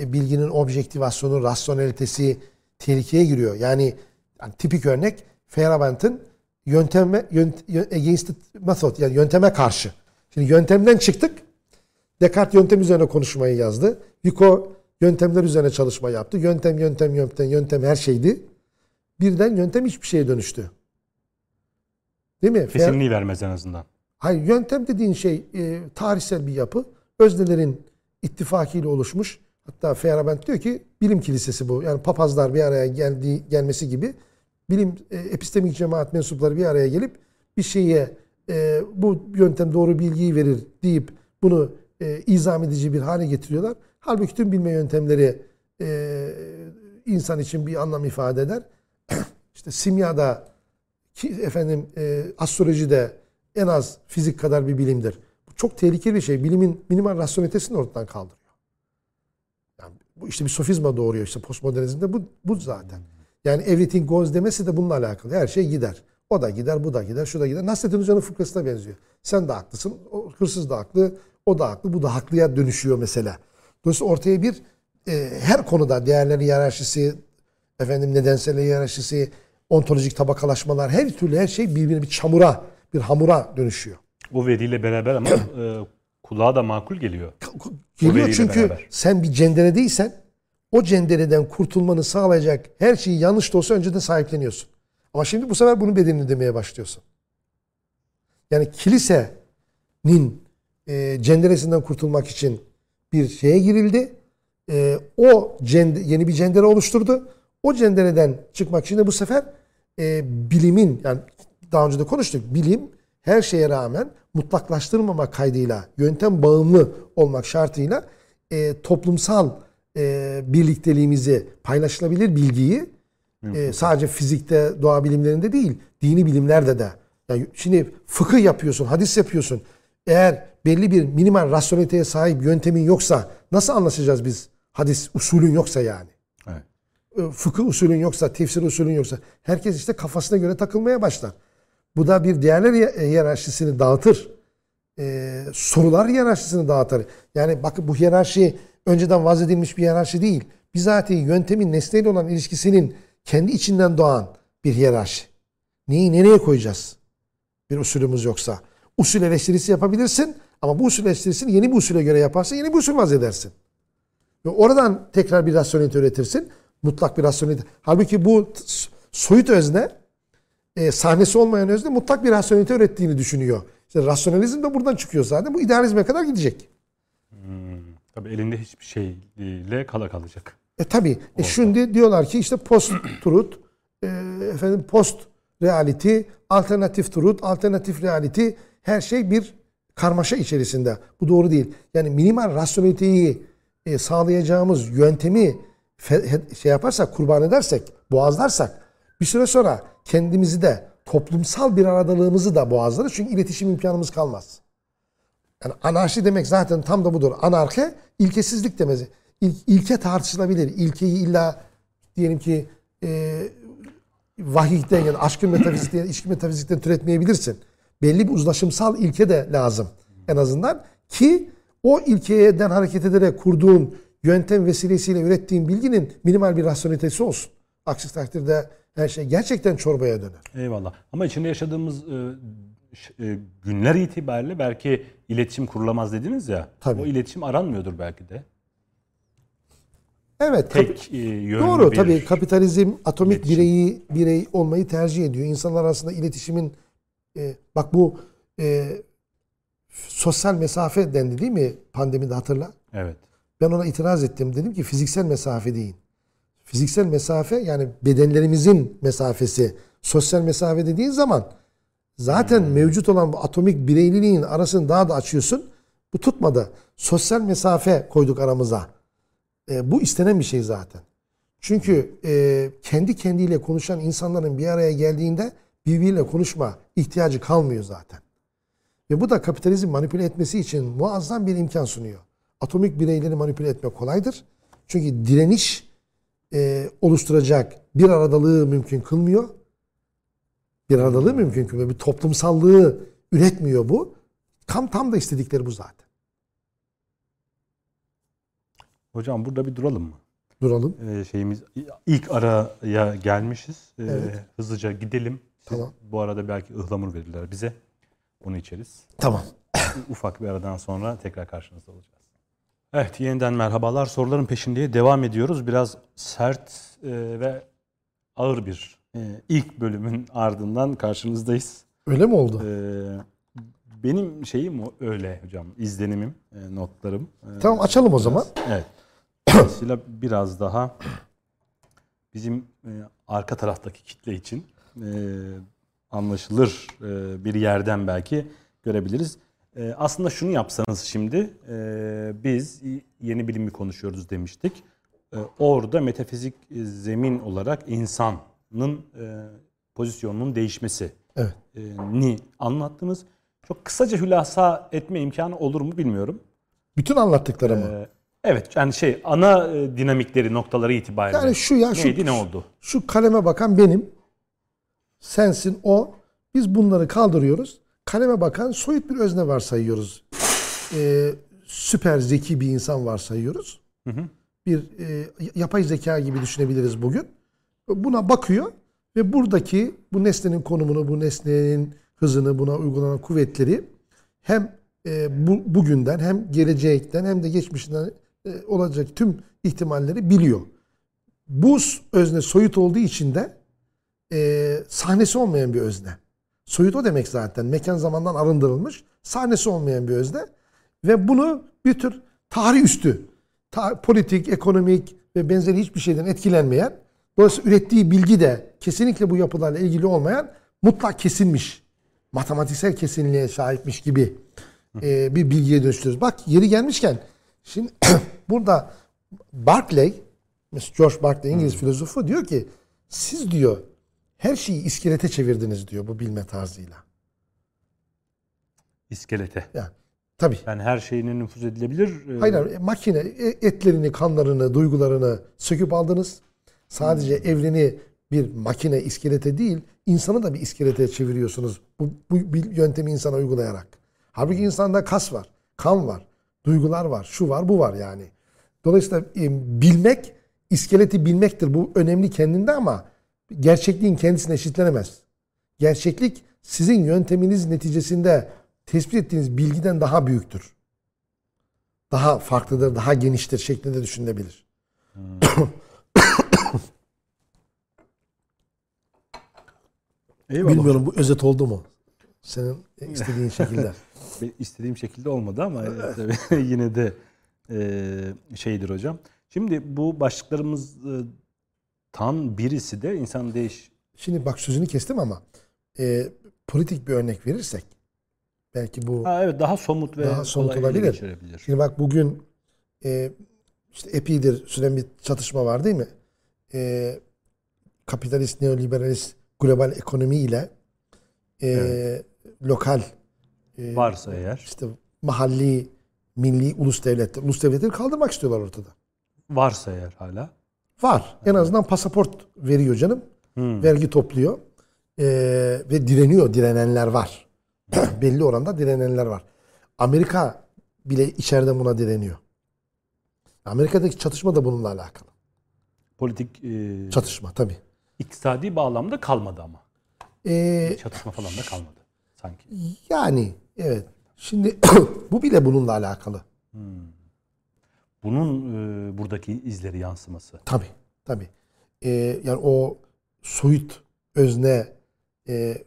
e, bilginin objektivasyonu, rasyonelitesi tehlikeye giriyor. Yani, yani tipik örnek Feyerabend'in yönteme yönt, against method yani yönteme karşı. Şimdi yöntemden çıktık. Descartes yöntem üzerine konuşmayı yazdı. Vico yöntemler üzerine çalışma yaptı. Yöntem, yöntem, yöntem, yöntem her şeydi. Birden yöntem hiçbir şeye dönüştü. Değil mi? Kesinliği vermez en azından. Hayır, yöntem dediğin şey e, tarihsel bir yapı. Öznelerin ittifakiyle oluşmuş. Hatta Feyerabend diyor ki bilim kilisesi bu. Yani papazlar bir araya geldiği gelmesi gibi bilim e, epistemik cemaat mensupları bir araya gelip bir şeye e, bu yöntem doğru bilgiyi verir deyip bunu e, izam edici bir hale getiriyorlar. Halbuki tüm bilme yöntemleri e, insan için bir anlam ifade eder. işte simyada ki efendim e, astrolojide en az fizik kadar bir bilimdir. Bu çok tehlikeli bir şey. Bilimin minimal rasyonitesini ortadan kaldırıyor. Yani bu işte bir sofizma doğuruyor işte postmodernizmde bu, bu zaten. Yani everything goes demesi de bununla alakalı. Her şey gider. O da gider, bu da gider, şu da gider. Nasrettin Hoca'nın fıkrasına benziyor. Sen de haklısın, o hırsız da haklı, o da haklı, bu da haklıya dönüşüyor mesela. Dolayısıyla ortaya bir e, her konuda değerleri hiyerarşisi, efendim nedensel hiyerarşisi, ontolojik tabakalaşmalar, her türlü her şey birbirine bir çamura, bir hamura dönüşüyor. O veriyle beraber ama e, kulağa da makul geliyor. Geliyor çünkü beraber. sen bir cenderedeysen o cendereden kurtulmanı sağlayacak her şeyi yanlış da olsa önceden sahipleniyorsun. Ama şimdi bu sefer bunun bedelini demeye başlıyorsun. Yani kilisenin e, cenderesinden kurtulmak için bir şeye girildi. E, o cende, yeni bir cendere oluşturdu. O cendereden çıkmak için de bu sefer e, bilimin yani daha önce de konuştuk. Bilim her şeye rağmen mutlaklaştırmama kaydıyla, yöntem bağımlı olmak şartıyla e, toplumsal e, birlikteliğimizi, paylaşılabilir bilgiyi e, sadece fizikte, doğa bilimlerinde değil, dini bilimlerde de. Yani şimdi fıkıh yapıyorsun, hadis yapıyorsun. Eğer belli bir minimal rasyoneliteye sahip yöntemin yoksa nasıl anlaşacağız biz Hadis usulün yoksa yani. Evet. E, Fıkıh usulün yoksa, tefsir usulün yoksa herkes işte kafasına göre takılmaya başlar. Bu da bir değerler hi- hiyerarşisini dağıtır. E, sorular hiyerarşisini dağıtır. Yani bakın bu hiyerarşi önceden vaz bir hiyerarşi değil. Bizatihi yöntemin nesneyle olan ilişkisinin kendi içinden doğan bir hiyerarşi. Neyi nereye koyacağız? Bir usulümüz yoksa. Usul eleştirisi yapabilirsin ama bu usul eleştirisini yeni bir usule göre yaparsan yeni bir usul vaz edersin. Ve oradan tekrar bir rasyonelite üretirsin. Mutlak bir rasyonelite. Halbuki bu soyut özne e, sahnesi olmayan özne mutlak bir rasyonelite ürettiğini düşünüyor. İşte rasyonalizm de buradan çıkıyor zaten. Bu idealizme kadar gidecek. Tabii elinde hiçbir şeyle kala kalacak. E tabi. E şimdi diyorlar ki işte post truth, e, efendim post reality, alternatif truth, alternatif reality her şey bir karmaşa içerisinde. Bu doğru değil. Yani minimal rasyoneliteyi e, sağlayacağımız yöntemi şey yaparsak, kurban edersek, boğazlarsak bir süre sonra kendimizi de toplumsal bir aradalığımızı da boğazlarız. Çünkü iletişim imkanımız kalmaz. Yani anarşi demek zaten tam da budur. Anarke ilkesizlik demesi. İl, ilke tartışılabilir. İlkeyi illa diyelim ki e, vahiyden yani aşkın metafizikten, ilişki metafizikten türetmeyebilirsin. Belli bir uzlaşımsal ilke de lazım. En azından ki o ilkeden hareket ederek kurduğun yöntem vesilesiyle ürettiğin bilginin minimal bir rasyonelitesi olsun. Aksi takdirde her şey gerçekten çorbaya döner. Eyvallah. Ama içinde yaşadığımız e, günler itibariyle belki iletişim kurulamaz dediniz ya. Tabii. O iletişim aranmıyordur belki de. Evet. Tek e, yönlü Doğru bir tabii kapitalizm atomik iletişim. bireyi birey olmayı tercih ediyor. İnsanlar arasında iletişimin e, bak bu e, sosyal mesafe dendi değil mi pandemide hatırla? Evet. Ben ona itiraz ettim. Dedim ki fiziksel mesafe değil. Fiziksel mesafe yani bedenlerimizin mesafesi. Sosyal mesafe dediğin zaman zaten mevcut olan bu atomik bireyliliğin arasını daha da açıyorsun. Bu tutmadı. Sosyal mesafe koyduk aramıza. E, bu istenen bir şey zaten. Çünkü e, kendi kendiyle konuşan insanların bir araya geldiğinde birbiriyle konuşma ihtiyacı kalmıyor zaten. Ve bu da kapitalizm manipüle etmesi için muazzam bir imkan sunuyor. Atomik bireyleri manipüle etmek kolaydır. Çünkü direniş e, oluşturacak bir aradalığı mümkün kılmıyor. Bir aradalığı mümkün kılmıyor. Bir toplumsallığı üretmiyor bu. Tam tam da istedikleri bu zaten. Hocam burada bir duralım mı? Duralım. Ee, şeyimiz ilk araya gelmişiz. Ee, Evet. Hızlıca gidelim. Siz Tamam. Bu arada belki ıhlamur verirler bize. Onu içeriz. Tamam. Ufak bir aradan sonra tekrar karşınızda olacağız. Evet yeniden merhabalar. Soruların peşinde devam ediyoruz. Biraz sert e, ve ağır bir ilk bölümün ardından karşınızdayız. Öyle mi oldu? Ee, benim şeyim o- öyle hocam. izlenimim, e, notlarım. Ee, Tamam açalım o zaman. Evet. Dolayısıyla biraz daha bizim e, arka taraftaki kitle için e, anlaşılır bir yerden belki görebiliriz. Aslında şunu yapsanız şimdi biz yeni bilimi konuşuyoruz demiştik. Orada metafizik zemin olarak insanın e, pozisyonunun değişmesi Evet. e, ni anlattınız. Çok kısaca hülasa etme imkanı olur mu bilmiyorum. Bütün anlattıklarımı. Ee, evet yani şey ana e, dinamikleri noktaları itibariyle. Yani şu ya, şu- Neydi ne oldu? Şu kaleme bakan benim. Sensin o. Biz bunları kaldırıyoruz. Kaleme bakan soyut bir özne varsayıyoruz. Ee, süper zeki bir insan varsayıyoruz. Bir e, yapay zeka gibi düşünebiliriz bugün. Buna bakıyor ve buradaki bu nesnenin konumunu, bu nesnenin hızını, buna uygulanan kuvvetleri hem e, bu, bugünden hem gelecekten hem de geçmişinden e, olacak tüm ihtimalleri biliyor. Bu özne soyut olduğu için de e, sahnesi olmayan bir özne. Soyut o demek zaten. Mekan zamandan arındırılmış. Sahnesi olmayan bir özne. Ve bunu bir tür tarih üstü, ta- politik, ekonomik ve benzeri hiçbir şeyden etkilenmeyen, dolayısıyla ürettiği bilgi de kesinlikle bu yapılarla ilgili olmayan mutlak kesinmiş, matematiksel kesinliğe sahipmiş gibi e, bir bilgiye dönüştürüyoruz. Bak yeri gelmişken, şimdi burada Barclay, George Barclay İngiliz filozofu diyor ki, siz diyor her şeyi iskelete çevirdiniz diyor bu bilme tarzıyla. İskelete. Yani Tabii. Yani her şeyine nüfuz edilebilir. Hayır, hayır, makine e- etlerini, kanlarını, duygularını söküp aldınız. Sadece evreni bir makine, iskelete değil, insanı da bir iskelete çeviriyorsunuz. Bu, bu bir yöntemi insana uygulayarak. Halbuki insanda kas var, kan var, duygular var, şu var, bu var yani. Dolayısıyla e, bilmek, iskeleti bilmektir. Bu önemli kendinde ama gerçekliğin kendisine eşitlenemez. Gerçeklik sizin yönteminiz neticesinde tespit ettiğiniz bilgiden daha büyüktür. Daha farklıdır, daha geniştir şeklinde düşünülebilir. Eyvallah. Bilmiyorum bu özet oldu mu? Senin istediğin şekilde. Be- istediğim şekilde olmadı ama e, tabii yine de e, şeydir hocam. Şimdi bu başlıklarımızdan birisi de insan değiş Şimdi bak sözünü kestim ama e, politik bir örnek verirsek belki bu Ha, evet daha somut ve Daha somut olabilir. Şimdi bak bugün e, işte epidir süren bir çatışma var değil mi? E, kapitalist, neoliberalist global ekonomi ile e, lokal e, Varsa eğer. işte mahalli, milli, ulus devletler. Ulus devletleri kaldırmak istiyorlar ortada. Varsa eğer hala. Var. En azından pasaport veriyor canım. Hmm. Vergi topluyor. E, ve direniyor. Direnenler var. Belli oranda direnenler var. Amerika bile içeride buna direniyor. Amerika'daki çatışma da bununla alakalı. Politik e, Çatışma tabii. İktisadi bağlamda kalmadı ama. E, Çatışma falan da kalmadı sanki. yani evet. Şimdi bu bile bununla alakalı. Bunun e, buradaki izleri yansıması. Tabii. Tabii. E, yani o soyut özne e,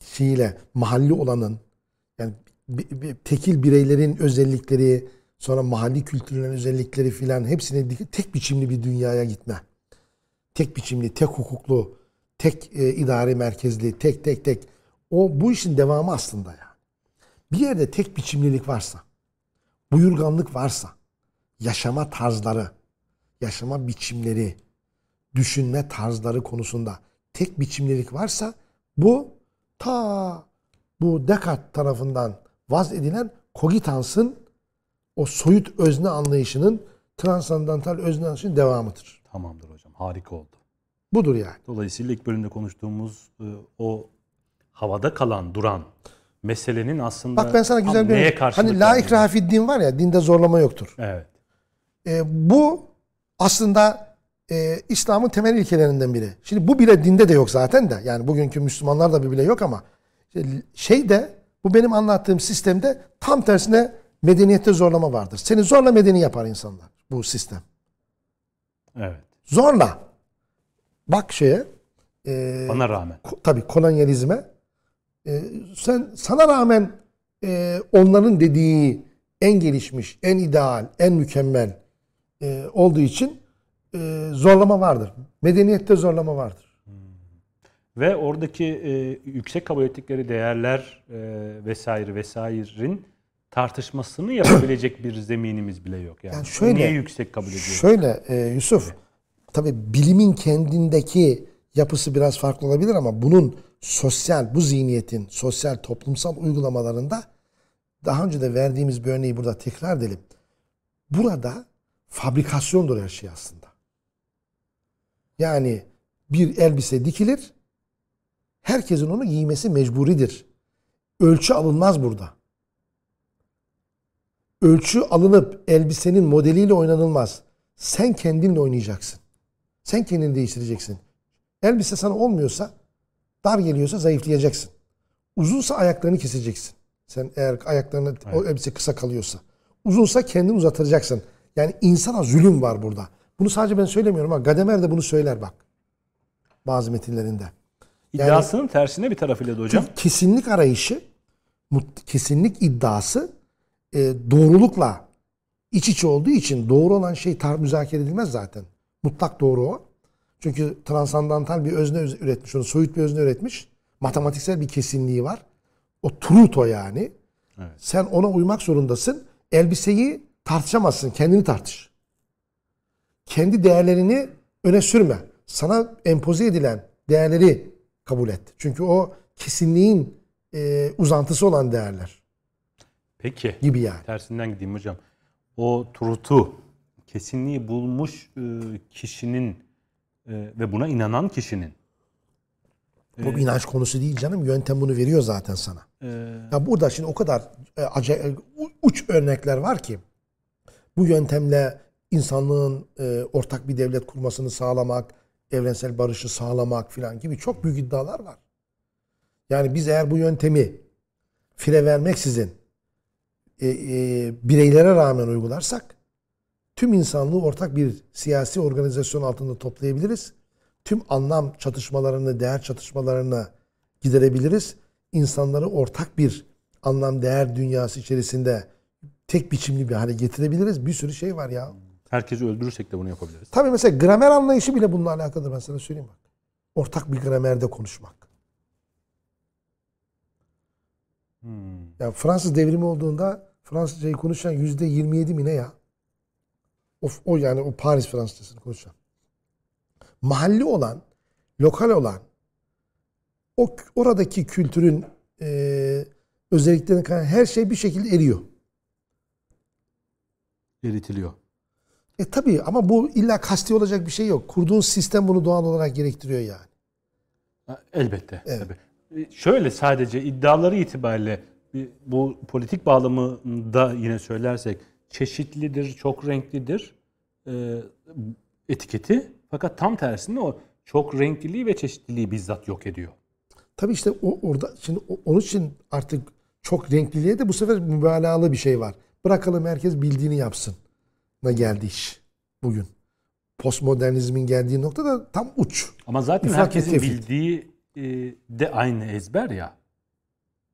şeyiyle mahalli olanın yani tekil bireylerin özellikleri sonra mahalli kültürlerin özellikleri filan hepsine tek biçimli bir dünyaya gitme. Tek biçimli, tek hukuklu, tek e, idari merkezli, tek tek tek. O bu işin devamı aslında yani. Bir yerde tek biçimlilik varsa, buyurganlık varsa, yaşama tarzları, yaşama biçimleri, düşünme tarzları konusunda tek biçimlilik varsa bu ta bu Descartes tarafından vaz edilen Cogitans'ın o soyut özne anlayışının transandantal özne anlayışının devamıdır. Tamamdır hocam. Harika oldu. Budur yani. Dolayısıyla ilk bölümde konuştuğumuz e, o havada kalan, duran meselenin aslında Bak ben sana güzel bir neye örnek- karşılık Hani la fid din var ya dinde zorlama yoktur. Evet. E, bu aslında e, İslam'ın temel ilkelerinden biri. Şimdi bu bile dinde de yok zaten de. Yani bugünkü Müslümanlar da bir bile yok ama şey de bu benim anlattığım sistemde tam tersine medeniyette zorlama vardır. Seni zorla medeni yapar insanlar bu sistem. Evet. Zorla. Bak şeye e, Bana rağmen. ko- tabii kolonyalizme e, sen sana rağmen e, onların dediği en gelişmiş, en ideal, en mükemmel e, olduğu için e, zorlama vardır. Medeniyette zorlama vardır. Ve oradaki e, yüksek kabul ettikleri değerler e, vesaire vesairenin tartışmasını yapabilecek bir zeminimiz bile yok. Yani, Yani şöyle- niye yüksek kabul ediyoruz? Şöyle e, Yusuf, tabii bilimin kendindeki yapısı biraz farklı olabilir ama bunun sosyal, bu zihniyetin sosyal, toplumsal uygulamalarında daha önce de verdiğimiz bir örneği burada tekrar edelim. Burada fabrikasyondur her şey aslında. Yani bir elbise dikilir, herkesin onu giymesi mecburidir. Ölçü alınmaz burada. Ölçü alınıp elbisenin modeliyle oynanılmaz. Sen kendinle oynayacaksın. Sen kendini değiştireceksin. Elbise sana olmuyorsa, dar geliyorsa zayıflayacaksın. Uzunsa ayaklarını keseceksin. Sen eğer ayaklarını o elbise kısa kalıyorsa. Uzunsa kendini uzatacaksın. Yani insana zulüm var burada. Bunu sadece ben söylemiyorum ama Gademer de bunu söyler bak. Bazı metinlerinde. İddiasının tersine bir tarafıyla da hocam. Kesinlik arayışı, kesinlik iddiası e, doğrulukla iç içe olduğu için doğru olan şey tar müzakere edilmez zaten. Mutlak doğru o. Çünkü transandantal bir özne öz- üretmiş, onu soyut bir özne üretmiş. Matematiksel bir kesinliği var. O truth o yani. Evet. Sen ona uymak zorundasın. Elbiseyi tartışamazsın. Kendini tartış. Kendi değerlerini öne sürme. Sana empoze edilen değerleri kabul et. Çünkü o kesinliğin e, uzantısı olan değerler. Peki. gibi yani. Tersinden gideyim hocam. O truth'u kesinliği bulmuş e, kişinin e, ve buna inanan kişinin Bu bir inanç konusu değil canım. Yöntem bunu veriyor zaten sana. e, Ya burada şimdi o kadar e, acayip, uç örnekler var ki bu yöntemle insanlığın e, ortak bir devlet kurmasını sağlamak, evrensel barışı sağlamak filan gibi çok büyük iddialar var. Yani biz eğer bu yöntemi fire vermeksizin e, e, bireylere rağmen uygularsak tüm insanlığı ortak bir siyasi organizasyon altında toplayabiliriz. Tüm anlam çatışmalarını, değer çatışmalarını giderebiliriz. İnsanları ortak bir anlam değer dünyası içerisinde tek biçimli bir hale getirebiliriz. Bir sürü şey var ya. herkesi öldürürsek de bunu yapabiliriz. Tabii mesela gramer anlayışı bile bununla alakalıdır ben sana söyleyeyim bak. Ortak bir gramerde konuşmak. Yani Fransız devrimi olduğunda Fransızcayı konuşan yüzde 27 mi ne ya? O, o yani o Paris Fransızcasını konuşan. Mahalli olan, lokal olan o oradaki kültürün e, özelliklerine kaynağı her şey bir şekilde eriyor. Eritiliyor. E tabii ama bu illa kasti olacak bir şey yok. Kurduğun sistem bunu doğal olarak gerektiriyor yani. Elbette. Tabii. E, Şöyle sadece iddiaları itibariyle bu politik bağlamında yine söylersek çeşitlidir, çok renklidir e, etiketi. Fakat tam tersine o çok renkliliği ve çeşitliliği bizzat yok ediyor. Tabii işte o, orada şimdi onun için artık çok renkliliğe de bu sefer mübalağalı bir şey var. Bırakalım herkes bildiğini yapsın. Ne geldi iş bugün. Postmodernizmin geldiği nokta da tam uç. Ama zaten ve herkesin tefrit. bildiği de aynı ezber ya.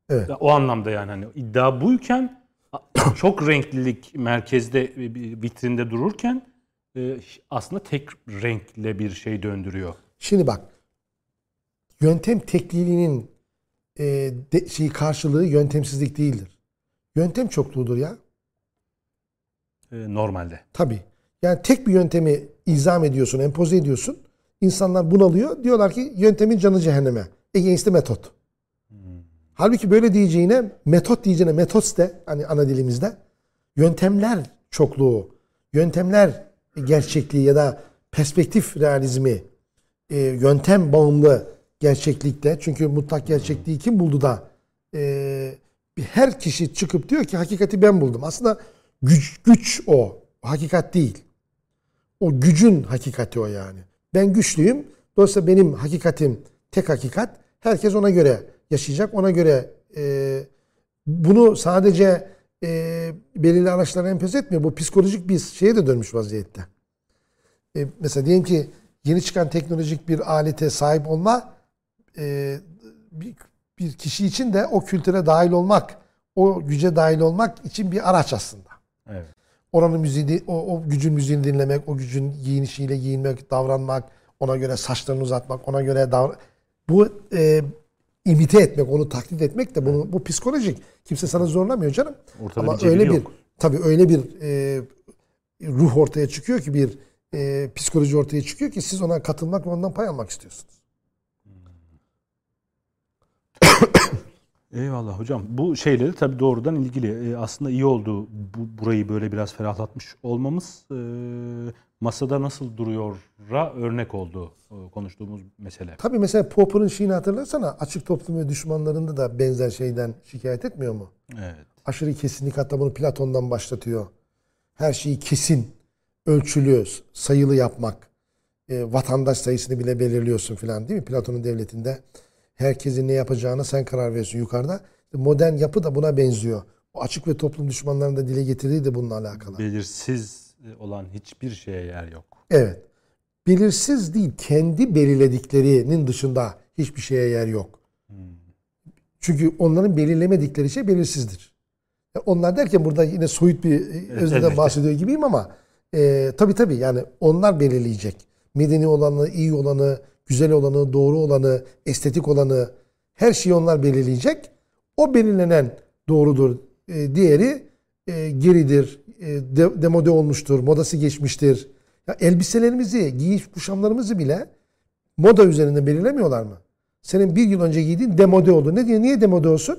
Evet. O anlamda yani hani iddia buyken çok renklilik merkezde e, vitrinde dururken e, aslında tek renkle bir şey döndürüyor. Şimdi bak yöntem tekliliğinin e, de, karşılığı yöntemsizlik değildir. Yöntem çokluğudur ya. E, normalde. Tabii. Yani tek bir yöntemi izam ediyorsun, empoze ediyorsun. İnsanlar bunalıyor. Diyorlar ki yöntemin canı cehenneme. Against the method. Halbuki böyle diyeceğine metot diyeceğine metods de hani ana dilimizde yöntemler çokluğu, yöntemler gerçekliği ya da perspektif realizmi, e, yöntem bağımlı gerçeklikte çünkü mutlak gerçekliği kim buldu da e, her kişi çıkıp diyor ki hakikati ben buldum. Aslında güç, güç o. Hakikat değil. O gücün hakikati o yani. Ben güçlüyüm. Dolayısıyla benim hakikatim tek hakikat. Herkes ona göre yaşayacak. Ona göre e, bunu sadece e, belirli araçlara empoze etmiyor. Bu psikolojik bir şeye de dönmüş vaziyette. E, mesela diyelim ki yeni çıkan teknolojik bir alete sahip olma e, bir, bir kişi için de o kültüre dahil olmak, o güce dahil olmak için bir araç aslında. Evet. Oranın müziğini, o, o gücün müziğini dinlemek, o gücün giyinişiyle giyinmek, davranmak, ona göre saçlarını uzatmak, ona göre davran... Bu e, imite etmek, onu taklit etmek de bunu, bu psikolojik. Kimse sana zorlamıyor canım. Ortada Ama bir öyle bir, yok. tabii öyle bir e, ruh ortaya çıkıyor ki bir e, psikoloji ortaya çıkıyor ki siz ona katılmak ve ondan pay almak istiyorsunuz. Eyvallah hocam. Bu şeyleri tabii doğrudan ilgili. E, aslında iyi oldu bu, burayı böyle biraz ferahlatmış olmamız. E, masada nasıl duruyor'a örnek oldu e, konuştuğumuz mesele. Tabii mesela Popper'ın şeyini hatırlasana. Açık toplum ve düşmanlarında da benzer şeyden şikayet etmiyor mu? Evet. aşırı kesinlik hatta bunu Platon'dan başlatıyor. Her şeyi kesin, ölçülü, sayılı yapmak. E, vatandaş sayısını bile belirliyorsun filan değil mi? Platon'un devletinde herkesin ne yapacağına sen karar veriyorsun yukarıda. Modern yapı da buna benziyor. O açık ve toplum düşmanlarının da dile getirdiği de bununla alakalı. Belirsiz olan hiçbir şeye yer yok. Evet. Belirsiz değil, kendi belirlediklerinin dışında hiçbir şeye yer yok. Çünkü onların belirlemedikleri şey belirsizdir. Onlar derken burada yine soyut bir özneden elbette. bahsediyor gibiyim ama e, tabii tabii yani onlar belirleyecek. Medeni olanı, iyi olanı, güzel olanı, doğru olanı, estetik olanı her şeyi onlar belirleyecek. O belirlenen doğrudur. E, diğeri e, geridir, e, de, demode olmuştur, modası geçmiştir. Ya elbiselerimizi, giyiş kuşamlarımızı bile moda üzerinde belirlemiyorlar mı? Senin bir yıl önce giydiğin demode oldu. Ne diye? Niye demode olsun?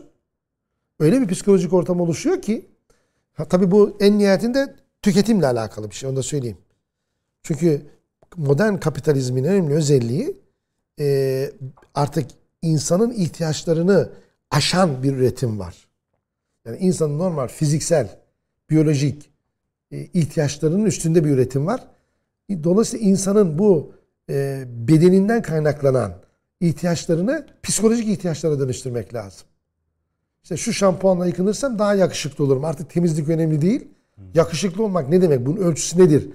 öyle bir psikolojik ortam oluşuyor ki ha, tabii bu en nihayetinde tüketimle alakalı bir şey onu da söyleyeyim. Çünkü modern kapitalizmin önemli özelliği e, artık insanın ihtiyaçlarını aşan bir üretim var. Yani insanın normal fiziksel, biyolojik e, ihtiyaçlarının üstünde bir üretim var. Dolayısıyla insanın bu e, bedeninden kaynaklanan ihtiyaçlarını psikolojik ihtiyaçlara dönüştürmek lazım. İşte şu şampuanla yıkanırsam daha yakışıklı olurum. Artık temizlik önemli değil. Yakışıklı olmak ne demek? Bunun ölçüsü nedir?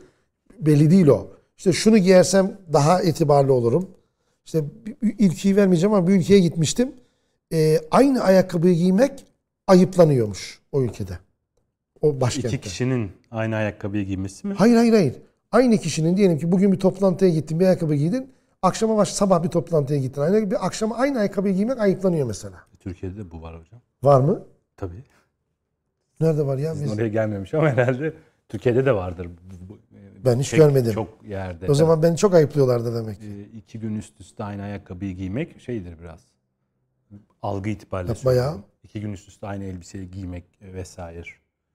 Belli değil o. İşte şunu giyersem daha itibarlı olurum. İşte bir ülkeyi vermeyeceğim ama bir ülkeye gitmiştim. Ee, aynı ayakkabıyı giymek ayıplanıyormuş o ülkede. O başkentte. İki kişinin aynı ayakkabıyı giymesi mi? Hayır hayır hayır. Aynı kişinin diyelim ki bugün bir toplantıya gittin bir ayakkabı giydin. Akşama baş sabah bir toplantıya gittin. Aynı bir akşama aynı ayakkabıyı giymek ayıplanıyor mesela. Türkiye'de de bu var hocam. Var mı? Tabii. Nerede var ya? Sizin Biz- oraya gelmemiş ama herhalde Türkiye'de de vardır. Ben hiç pek görmedim. Çok yerde. O zaman beni çok ayıplıyorlardı demek. e, iki gün üst üste aynı ayakkabıyı giymek şeydir biraz. Algı itibariyle. Yapma ya. İki gün üst üste aynı elbiseyi giymek e, vesaire.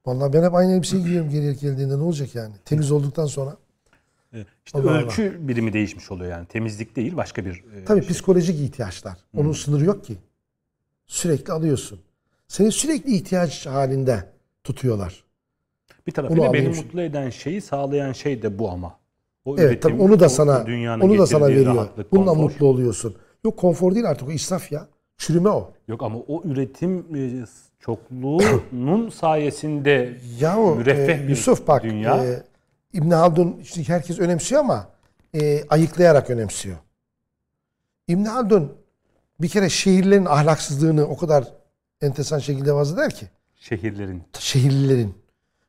Vallahi ben hep aynı elbiseyi giyiyorum geri geldiğinde ne olacak yani? Temiz olduktan sonra. E, İşte Allah Allah. ölçü birimi değişmiş oluyor yani. Temizlik değil başka bir e, Tabii şey. psikolojik ihtiyaçlar. Onun sınırı yok ki. Sürekli alıyorsun. Seni sürekli ihtiyaç halinde tutuyorlar. Bir tarafıyla beni mutlu eden şeyi sağlayan şey de bu ama. O Evet üretim, tabii onu da sana onu da sana veriyor. rahatlık, Bununla konfor. mutlu oluyorsun. Yok konfor değil artık o israf ya. Çürüme o. Yok ama o üretim e, çokluğunun sayesinde Ya o müreffeh e, bir Yusuf bak dünya. e, İbn Haldun işte herkes önemsiyor ama e, ayıklayarak önemsiyor. İbn Haldun bir kere şehirlerin ahlaksızlığını o kadar enteresan şekilde vaz eder ki şehirlerin şehirlilerin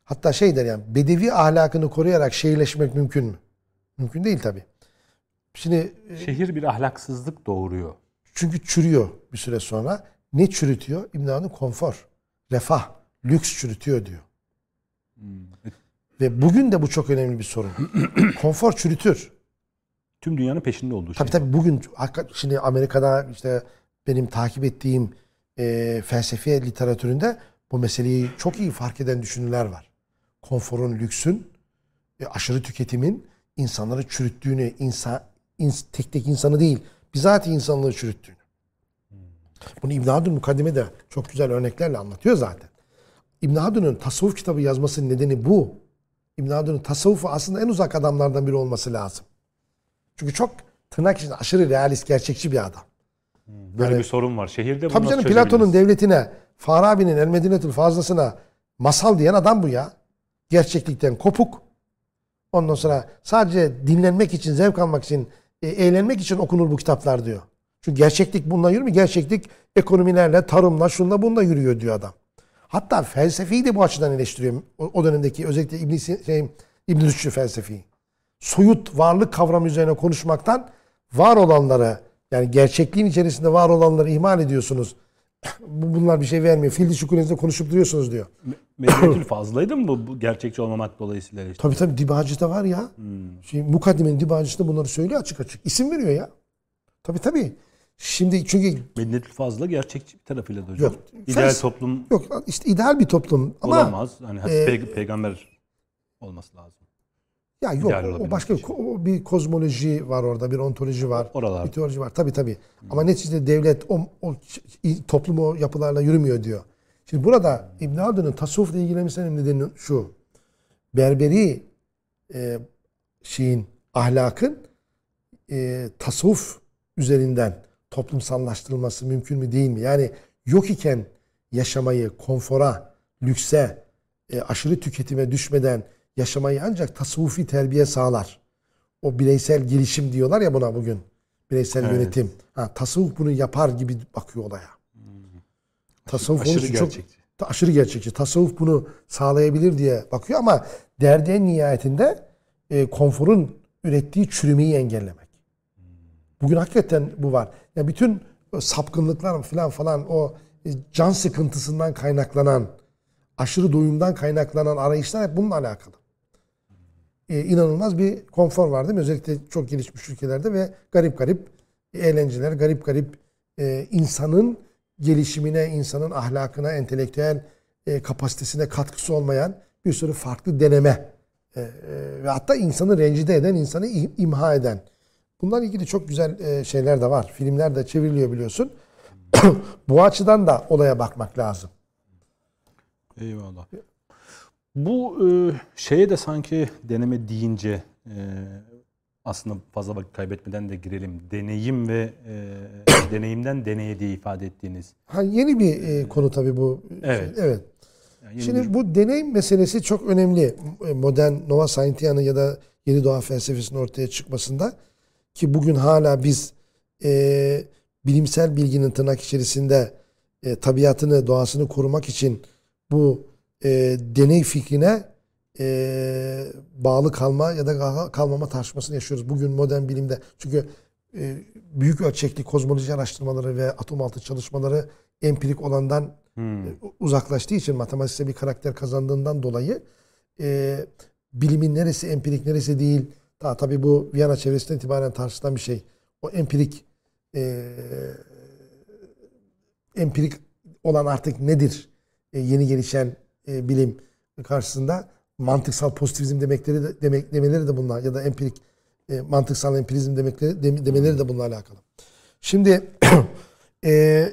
hatta şey der yani bedevi ahlakını koruyarak şehirleşmek mümkün mü? Mümkün değil tabi. Şimdi e, şehir bir ahlaksızlık doğuruyor. çünkü çürüyor bir süre sonra. Ne çürütüyor? İbn konfor, refah, lüks çürütüyor diyor. Ve bugün de bu çok önemli bir sorun. konfor çürütür. Tüm dünyanın peşinde olduğu şey. Tabii tabii bugün şimdi Amerika'da işte benim takip ettiğim e, felsefe literatüründe bu meseleyi çok iyi fark eden düşünürler var. Konforun, lüksün, e, aşırı tüketimin insanları çürüttüğünü, insan, ins- tek tek insanı değil, bizatihi insanlığı çürüttüğünü. Bunu İbn Haldun mukaddimede çok güzel örneklerle anlatıyor zaten. İbn Haldun'un tasavvuf kitabı yazmasının nedeni bu. İbn Haldun'un tasavvufu aslında en uzak adamlardan biri olması lazım. Çünkü çok tırnak içinde aşırı realist, gerçekçi bir adam. Böyle bir sorun var. Şehirde Tabii canım Platon'un devletine, Farabi'nin El Medinetül Fazlasına masal diyen adam bu ya. Gerçeklikten kopuk. Ondan sonra sadece dinlenmek için, zevk almak için, e, eğlenmek için okunur bu kitaplar diyor. Çünkü gerçeklik bununla yürümüyor. Gerçeklik ekonomilerle, tarımla, şunla bununla yürüyor diyor adam. Hatta felsefeyi de bu açıdan eleştiriyor. O, dönemdeki özellikle İbn şey, İbn Rüşd'ü felsefeyi. Soyut varlık kavramı üzerine konuşmaktan var olanları yani gerçekliğin içerisinde var olanları ihmal ediyorsunuz. Bu- Bunlar bir şey vermiyor. Fil dişi kulenizde konuşup duruyorsunuz diyor. Medinetül fazlaydı mı bu, bu gerçekçi olmamak dolayısıyla? eleştiri? Tabii tabii Dibacı'da var ya. Şey, Mukaddime'nin Dibacı'da bunları söylüyor açık açık. İsim veriyor ya. Tabii tabii. Şimdi çünkü Medinetül fazla gerçekçi bir tarafıyla da hocam. Yok. İdeal Fels- toplum yok işte ideal bir toplum ama olamaz. Hani e, pey- peygamber olması lazım. Ya yok o başka bir, o bir kozmoloji var orada, bir ontoloji var. Oralar. Bir teoloji var. Tabii tabii. Ama neticede devlet o, o toplum o yapılarla yürümüyor diyor. Şimdi burada İbn Haldun'un tasavvufla ilgilenmesinin nedeni şu. Berberi e, şeyin ahlakın e, tasavvuf üzerinden toplumsallaştırılması mümkün mü değil mi? Yani yok iken yaşamayı konfora, lükse, e, aşırı tüketime düşmeden yaşamayı ancak tasavvufi terbiye sağlar. O bireysel gelişim diyorlar ya buna bugün. Bireysel Evet. yönetim. Ha, tasavvuf bunu yapar gibi bakıyor olaya. Tasavvuf onun Aşırı için çok- gerçekçi. Aşırı gerçekçi. Tasavvuf bunu sağlayabilir diye bakıyor ama derdi en nihayetinde e, konforun ürettiği çürümeyi engellemek. Bugün hakikaten bu var. Ya bütün o sapkınlıklar falan falan o e, can sıkıntısından kaynaklanan, aşırı doyumdan kaynaklanan arayışlar hep bununla alakalı. E, inanılmaz bir konfor var değil mi? Özellikle çok gelişmiş ülkelerde ve garip garip eğlenceler, garip garip e, insanın gelişimine, insanın ahlakına, entelektüel e, kapasitesine katkısı olmayan bir sürü farklı deneme e, e, ve hatta insanı rencide eden, insanı im- imha eden. Bunlarla ilgili çok güzel e, şeyler de var. Filmler de çevriliyor biliyorsun. Bu açıdan da olaya bakmak lazım. Eyvallah. Bu e, şeye de sanki deneme deyince e, aslında fazla vakit kaybetmeden de girelim. Deneyim ve e, deneyimden deneye diye ifade ettiğiniz. Ha, yeni bir e, konu tabii bu. Evet. Evet. Yani Şimdi bir- bu deneyim meselesi çok önemli. E, Modern Nova Scientia'nın ya da yeni doğa felsefesinin ortaya çıkmasında ki bugün hala biz e, bilimsel bilginin tırnak içerisinde e, tabiatını, doğasını korumak için bu e, deney fikrine e, bağlı kalma ya da kal- kalmama tartışmasını yaşıyoruz. Bugün modern bilimde çünkü e, büyük ölçekli kozmoloji araştırmaları ve atom altı çalışmaları empirik olandan Hmm. uzaklaştığı için matematiksel bir karakter kazandığından dolayı e, bilimin neresi empirik neresi değil daha tabii bu Viyana çevresinden itibaren tartışılan bir şey. O empirik e, empirik olan artık nedir? E, yeni gelişen e, bilim karşısında mantıksal pozitivizm demekleri de, demek demeleri de bunlar ya da empirik e, mantıksal empirizm demekleri dem- demeleri de bununla alakalı. Şimdi e,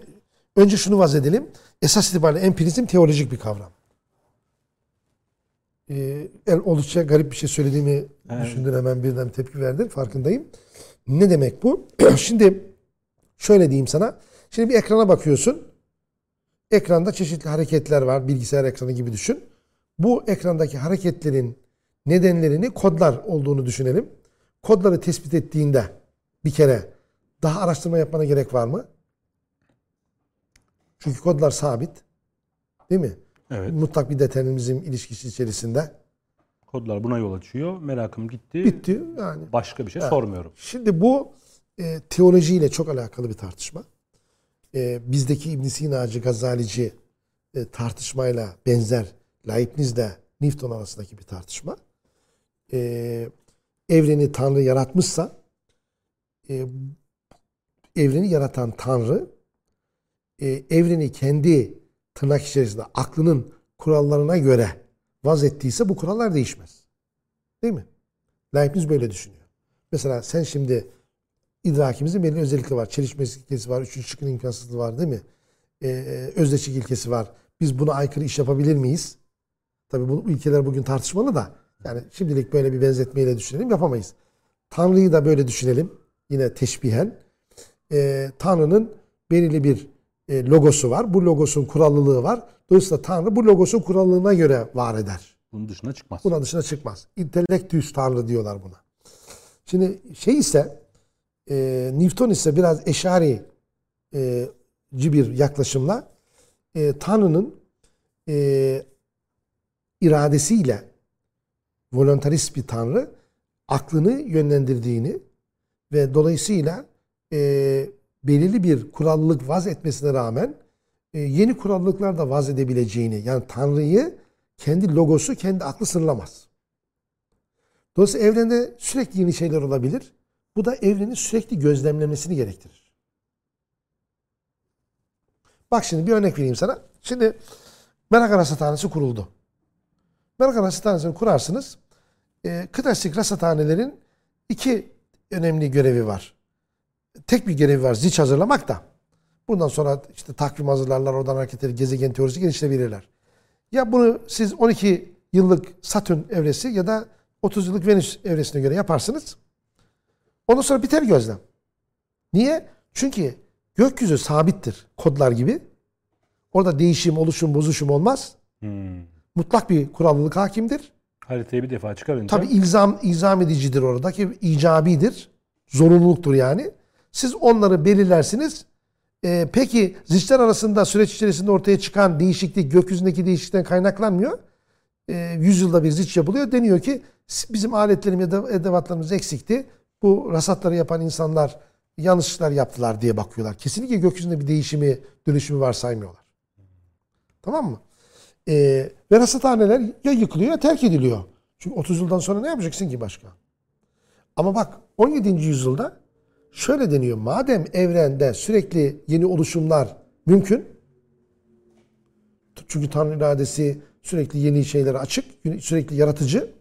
önce şunu vaz edelim. Esas itibariyle empirizm teolojik bir kavram. E, el oldukça garip bir şey söylediğimi Evet. düşündün hemen birden tepki verdin farkındayım. Ne demek bu? Şimdi şöyle diyeyim sana. Şimdi bir ekrana bakıyorsun. Ekranda çeşitli hareketler var. Bilgisayar ekranı gibi düşün. Bu ekrandaki hareketlerin nedenlerini kodlar olduğunu düşünelim. Kodları tespit ettiğinde bir kere daha araştırma yapmana gerek var mı? Çünkü kodlar sabit. Değil mi? Evet. Mutlak bir determinizm ilişkisi içerisinde. Kodlar buna yol açıyor. Merakım gitti. Bitti. Yani Başka bir şey sormuyorum. Şimdi bu e, teolojiyle çok alakalı bir tartışma. E, bizdeki İbn Sina'cı, Gazalici e, tartışmayla benzer Leibniz'le Newton arasındaki bir tartışma. E, evreni Tanrı yaratmışsa e, evreni yaratan Tanrı e, evreni kendi tırnak içerisinde aklının kurallarına göre vaz ettiyse bu kurallar değişmez. Değil mi? Leibniz böyle düşünüyor. Mesela sen şimdi idrakimizin belirli özellikleri var. Çelişmezlik ilkesi var. Üçüncü şıkkın imkansızlığı var değil mi? Ee, özdeşik ilkesi var. Biz buna aykırı iş yapabilir miyiz? Tabii bu ilkeler bugün tartışmalı da. Yani şimdilik böyle bir benzetmeyle düşünelim yapamayız. Tanrı'yı da böyle düşünelim. Yine teşbihen. Ee, Tanrı'nın belirli bir e, logosu var. Bu logosun kurallılığı var. Dolayısıyla Tanrı bu logosun kurallılığına göre var eder. Bunun dışına çıkmaz. Buna dışına çıkmaz. İntelektüs tanrı diyorlar buna. Şimdi şey ise e, Newton ise biraz eşari e, bir yaklaşımla e, Tanrı'nın e, iradesiyle voluntarist bir Tanrı aklını yönlendirdiğini ve dolayısıyla e, belirli bir kurallılık vaz etmesine rağmen e, yeni kurallıklar da vaz edebileceğini yani Tanrı'yı kendi logosu, kendi aklı sınırlamaz. Dolayısıyla evrende sürekli yeni şeyler olabilir. Bu da evrenin sürekli gözlemlemesini gerektirir. Bak şimdi bir örnek vereyim sana. Şimdi Merak Rasathanesi kuruldu. Merak Rasathanesi'ni kurarsınız. E, klasik rasathanelerin iki önemli görevi var. Tek bir görevi var. Ziç hazırlamak da. Bundan sonra işte takvim hazırlarlar. Oradan hareket eder. Gezegen teorisi geliştirebilirler. Ya bunu siz 12 yıllık Satürn evresi ya da 30 yıllık Venüs evresine göre yaparsınız. Ondan sonra biter gözlem. Niye? Çünkü gökyüzü sabittir kodlar gibi. Orada değişim, oluşum, bozuşum olmaz. Hmm. Mutlak bir kurallılık hakimdir. Haritayı bir defa çıkarınca Tabi ilzam, ilzam edicidir oradaki icabidir. Zorunluluktur yani. Siz onları belirlersiniz. Ee, peki ziçler arasında süreç içerisinde ortaya çıkan değişiklik gökyüzündeki değişiklikten kaynaklanmıyor. Ee, yüzyılda bir ziç yapılıyor. Deniyor ki bizim aletlerimiz edevatlarımız eksikti. Bu rasatları yapan insanlar yanlışlıklar yaptılar diye bakıyorlar. Kesinlikle gökyüzünde bir değişimi, dönüşümü varsaymıyorlar. Tamam mı? Ee, ve rasathaneler ya yıkılıyor ya terk ediliyor. Çünkü 30 yıldan sonra ne yapacaksın ki başka? Ama bak 17. yüzyılda şöyle deniyor. Madem evrende sürekli yeni oluşumlar Mümkün. Çünkü Tanrı iradesi sürekli yeni şeylere açık, sürekli yaratıcı.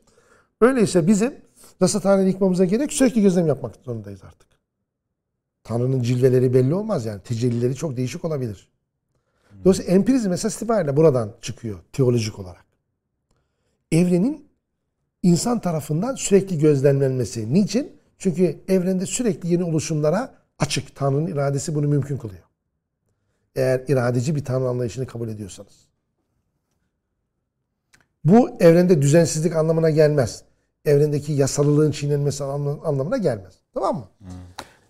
Öyleyse bizim rasathaneni yıkmamıza gerek sürekli gözlem yapmak zorundayız artık. Tanrı'nın cilveleri belli olmaz yani. Tecellileri çok değişik olabilir. Dolayısıyla empirizm esas itibariyle buradan çıkıyor teolojik olarak. Evrenin insan tarafından sürekli gözlemlenmesi. Niçin? Çünkü evrende sürekli yeni oluşumlara açık. Tanrı'nın iradesi bunu mümkün kılıyor. Eğer iradeci bir Tanrı anlayışını kabul ediyorsanız. Bu evrende düzensizlik anlamına gelmez. Evrendeki yasalılığın çiğnenmesi anlamına gelmez. Tamam mı?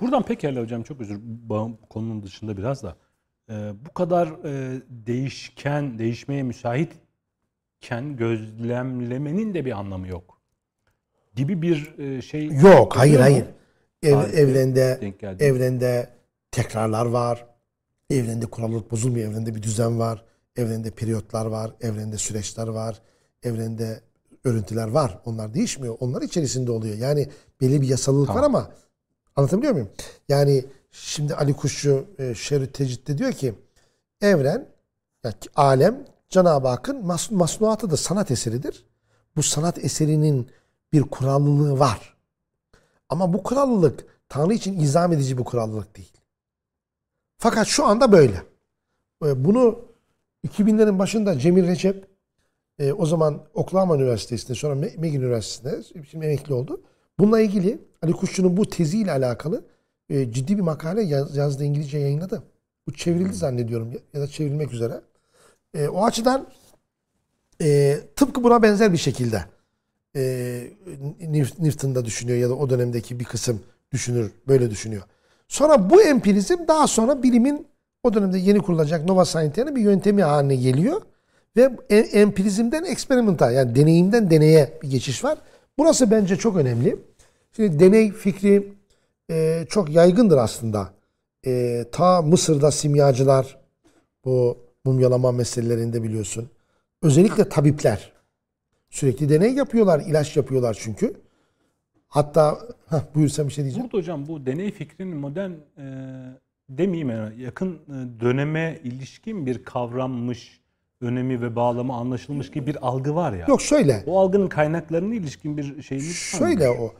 Buradan pekala hocam çok özür konunun dışında biraz da. Ee, bu kadar e, değişken, değişmeye müsaitken gözlemlemenin de bir anlamı yok. Gibi bir e, şey Yok, hayır mu? hayır. Ev, evrende evrende tekrarlar var. Evrende kurallık bozulmuyor. Evrende bir düzen var. Evrende periyotlar var. Evrende süreçler var. Evrende örüntüler var. Onlar değişmiyor. Onlar içerisinde oluyor. Yani belli bir yasalılık var ama anlatabiliyor muyum? Yani şimdi Ali Kuşçu e, Şerü Tecit'te diyor ki evren yani alem Cenab-ı Hakk'ın mas masnuatıdır. Sanat eseridir. Bu sanat eserinin bir kurallılığı var. Ama bu kurallılık Tanrı için izam edici bir kurallılık değil. Fakat şu anda böyle. E, Bunu 2000'lerin başında Cemil Recep e, o zaman Oklahoma Üniversitesi'nde sonra McGill Üniversitesi'nde şimdi emekli oldu. Bununla ilgili Ali Kuşçu'nun bu teziyle alakalı e, ciddi bir makale yaz, yazdı İngilizce yayınladı. Bu çevrildi zannediyorum ya, da çevrilmek üzere. E, o açıdan e, tıpkı buna benzer bir şekilde e, Newton'da düşünüyor ya da o dönemdeki bir kısım düşünür, böyle düşünüyor. Sonra bu empirizm daha sonra bilimin o dönemde yeni kurulacak Nova Scientia'nın bir yöntemi haline geliyor. Ve empirizmden eksperimenta yani deneyimden deneye bir geçiş var. Burası bence çok önemli. Şimdi deney fikri e, çok yaygındır aslında. E, ta Mısır'da simyacılar bu mumyalama meselelerinde biliyorsun. Özellikle tabipler sürekli deney yapıyorlar, ilaç yapıyorlar çünkü. Hatta heh, buyursan bir şey diyeceğim. Burada hocam bu deney fikrinin modern e, demeyeyim yani yakın e, döneme ilişkin bir kavrammış, önemi ve bağlamı anlaşılmış gibi bir algı var ya. Yok şöyle. O algının kaynaklarına ilişkin bir şeyimiz var mı? Şöyle o.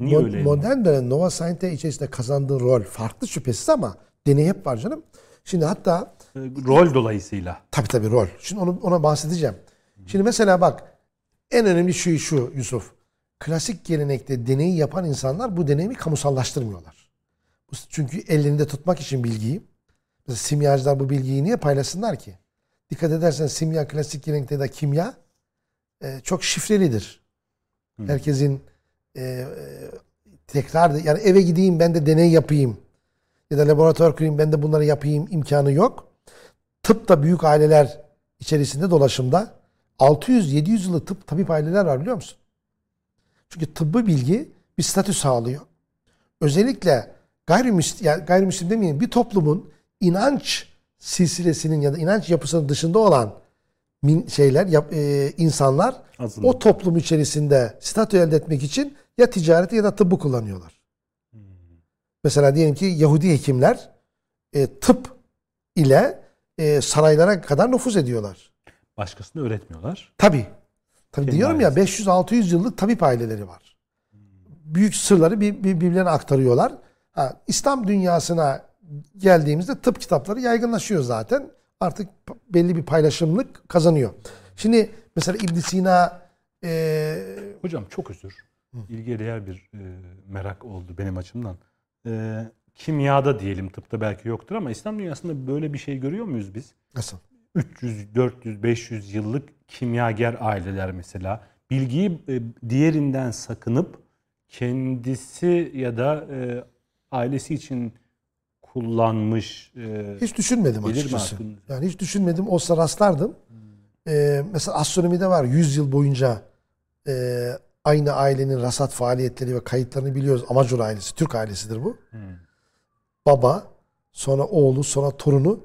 Niye Mo- öyle? modern dönem Nova Scientia içerisinde kazandığı rol farklı şüphesiz ama deney hep var canım. Şimdi hatta E, Rol dolayısıyla. tabii tabii rol. Şimdi onu ona bahsedeceğim. Şimdi mesela bak en önemli şu şu Yusuf. Klasik gelenekte deneyi yapan insanlar bu deneyimi kamusallaştırmıyorlar. Çünkü ellerinde tutmak için bilgiyi. Mesela simyacılar bu bilgiyi niye paylaşsınlar ki? Dikkat edersen simya klasik gelenekte de kimya e, çok şifrelidir. Herkesin e, e, tekrar yani eve gideyim ben de deney yapayım ya da laboratuvar kurayım ben de bunları yapayım imkanı yok. Tıpta büyük aileler içerisinde dolaşımda 600-700 yıllık tıp tabip aileler var biliyor musun? Çünkü tıbbi bilgi bir statü sağlıyor. Özellikle gayrimüslim, yani gayrimüslim demeyeyim bir toplumun inanç silsilesinin ya da inanç yapısının dışında olan min- şeyler, yap- e, insanlar Azınlık. o toplum içerisinde statü elde etmek için ya ticareti ya da tıbbı kullanıyorlar. Mesela diyelim ki Yahudi hekimler e, tıp ile e, saraylara kadar nüfuz ediyorlar. Başkasını öğretmiyorlar. Tabii Kendi diyorum ya ailesi. 500-600 yıllık tabip aileleri var. Büyük sırları bir, bir- birbirlerine aktarıyorlar. Ha, İslam dünyasına geldiğimizde tıp kitapları yaygınlaşıyor zaten. Artık belli bir paylaşımlık kazanıyor. Şimdi mesela İbn Sina e, Hocam çok özür. İlgiye değer bir e, merak oldu benim açımdan. E, kimyada diyelim tıpta belki yoktur ama İslam dünyasında böyle bir şey görüyor muyuz biz? nasıl? 300, 400, 500 yıllık kimyager aileler mesela bilgiyi e, diğerinden sakınıp kendisi ya da e, ailesi için kullanmış e, Hiç düşünmedim açıkçası. Yani hiç düşünmedim. Olsa rastlardım. Ee, mesela astronomide var 100 yıl boyunca e, aynı ailenin rasat faaliyetleri ve kayıtlarını biliyoruz. Amacur ailesi, Türk ailesidir bu. Baba, sonra oğlu, sonra torunu.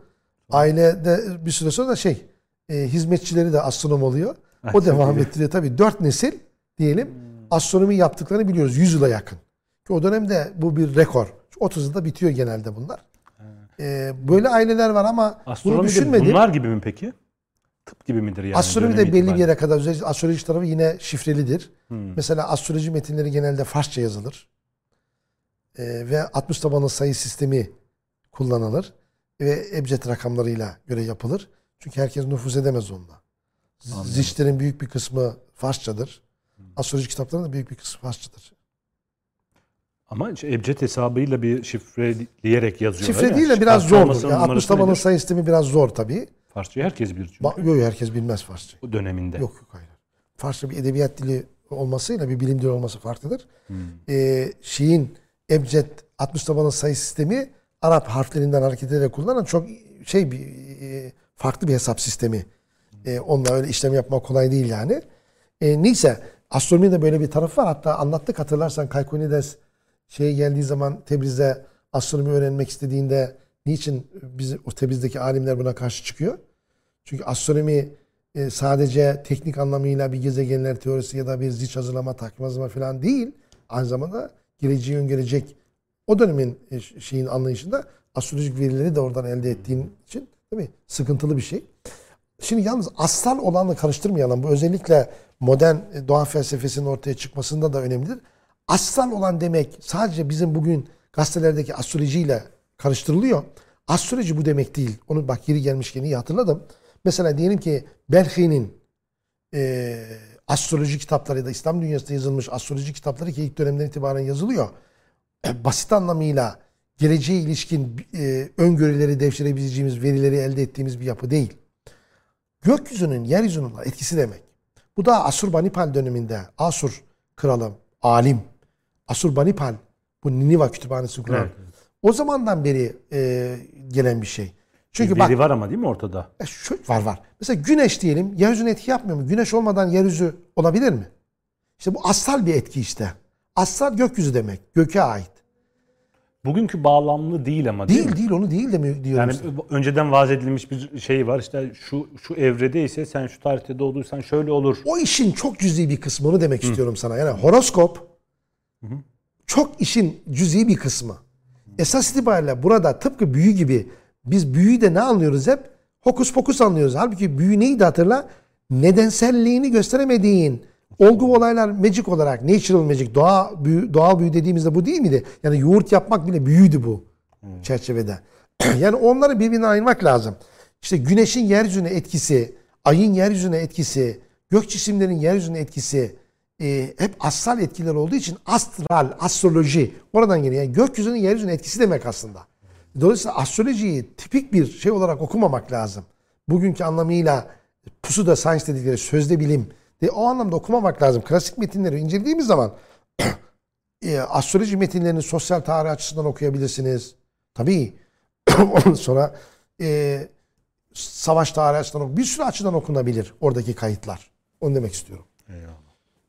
Ailede bir süre sonra da şey, e, hizmetçileri de astronom oluyor. O devam ettiriyor. Tabii dört nesil diyelim astronomi yaptıklarını biliyoruz. 100 yıla yakın. Ki o dönemde bu bir rekor. 30 yılda bitiyor genelde bunlar. E, böyle aileler var ama bunu Astronomi de düşünmedim. bunlar gibi mi peki? Tıp gibi midir yani? Astroloji dönem de belli bir yere kadar özellikle astroloji tarafı yine şifrelidir. Hmm. Mesela astroloji metinleri genelde Farsça yazılır. Ee, ve 60 tabanlı sayı sistemi kullanılır. Ve ebced rakamlarıyla göre yapılır. Çünkü herkes nüfuz edemez onunla. Z- Anladım. Ziçlerin büyük bir kısmı Farsçadır. Astroloji kitaplarının da büyük bir kısmı Farsçadır. Ama işte ebced hesabıyla bir şifreleyerek yazıyor. Şifre değil de biraz zordur. Yani 60 tabanlı sayı sistemi biraz zor tabii. Farsçayı herkes bilir çünkü. Ba- Yok herkes bilmez Farsça. o döneminde. Yok yok hayır. Farsça bir edebiyat dili olmasıyla bir bilim dili olması farklıdır. Hmm. Ee, şeyin ebced 60 tabanlı sayı sistemi Arap harflerinden hareket ederek kullanılan çok şey bir e, farklı bir hesap sistemi. E, onunla öyle işlem yapmak kolay değil yani. E, neyse astronomide böyle bir tarafı var. Hatta anlattık hatırlarsan Kaykonides şeye geldiği zaman Tebriz'de astronomi öğrenmek istediğinde niçin biz o Tebriz'deki alimler buna karşı çıkıyor? Çünkü astronomi e, sadece teknik anlamıyla bir gezegenler teorisi ya da bir ziç hazırlama, takvim hazırlama falan değil. Aynı zamanda geleceği öngörecek o dönemin e, şeyin anlayışında astrolojik verileri de oradan elde ettiğin için değil mi? Sıkıntılı bir şey. Şimdi yalnız aslan olanla karıştırmayalım. Bu özellikle modern e, doğa felsefesinin ortaya çıkmasında da önemlidir. Aslan olan demek sadece bizim bugün gazetelerdeki astrolojiyle karıştırılıyor. Astroloji bu demek değil. Onu bak yeri gelmişken iyi hatırladım. Mesela diyelim ki Belhi'nin e, astroloji kitapları ya da İslam dünyasında yazılmış astroloji kitapları ki ilk dönemden itibaren yazılıyor. E, basit anlamıyla geleceğe ilişkin e, öngörüleri devşirebileceğimiz verileri elde ettiğimiz bir yapı değil. Gökyüzünün yeryüzünün etkisi demek. Bu da Asurbanipal döneminde Asur kralı, alim, Asurbanipal bu Niniva kütüphanesi kuran. Evet. O zamandan beri e, gelen bir şey. Çünkü bir bak var ama değil mi ortada? e, şu, var var. Mesela güneş diyelim yeryüzüne etki yapmıyor mu? Güneş olmadan yeryüzü olabilir mi? İşte bu astral bir etki işte. Astral gökyüzü demek. Göke ait. Bugünkü bağlamlı değil ama değil, Değil mi? değil onu değil demi diyorum. Yani size. önceden vaaz edilmiş bir şey var. İşte şu şu evredeyse sen şu tarihte doğduysan şöyle olur. O işin çok cüzi bir kısmı onu demek istiyorum sana. Yani horoskop çok işin cüzi bir kısmı. Esas itibariyle burada tıpkı büyü gibi biz büyüyü de ne anlıyoruz hep? Hokus pokus anlıyoruz. Halbuki büyü neydi hatırla? Nedenselliğini gösteremediğin olgu olaylar magic olarak natural magic doğa büyü, doğal büyü dediğimizde bu değil miydi? Yani yoğurt yapmak bile büyüydü bu çerçevede. yani onları birbirinden ayırmak lazım. İşte güneşin yeryüzüne etkisi, ayın yeryüzüne etkisi, gök cisimlerin yeryüzüne etkisi e, hep astral etkiler olduğu için astral, astroloji oradan geliyor. Yani gökyüzünün yeryüzüne etkisi demek aslında. Dolayısıyla astrolojiyi tipik bir şey olarak okumamak lazım. Bugünkü anlamıyla pusu da science dedikleri sözde bilim de o anlamda okumamak lazım. Klasik metinleri incelediğimiz zaman e, astroloji metinlerini sosyal tarih açısından okuyabilirsiniz. Tabii. Ondan sonra e, savaş tarihi açısından bir sürü açıdan okunabilir oradaki kayıtlar. Onu demek istiyorum.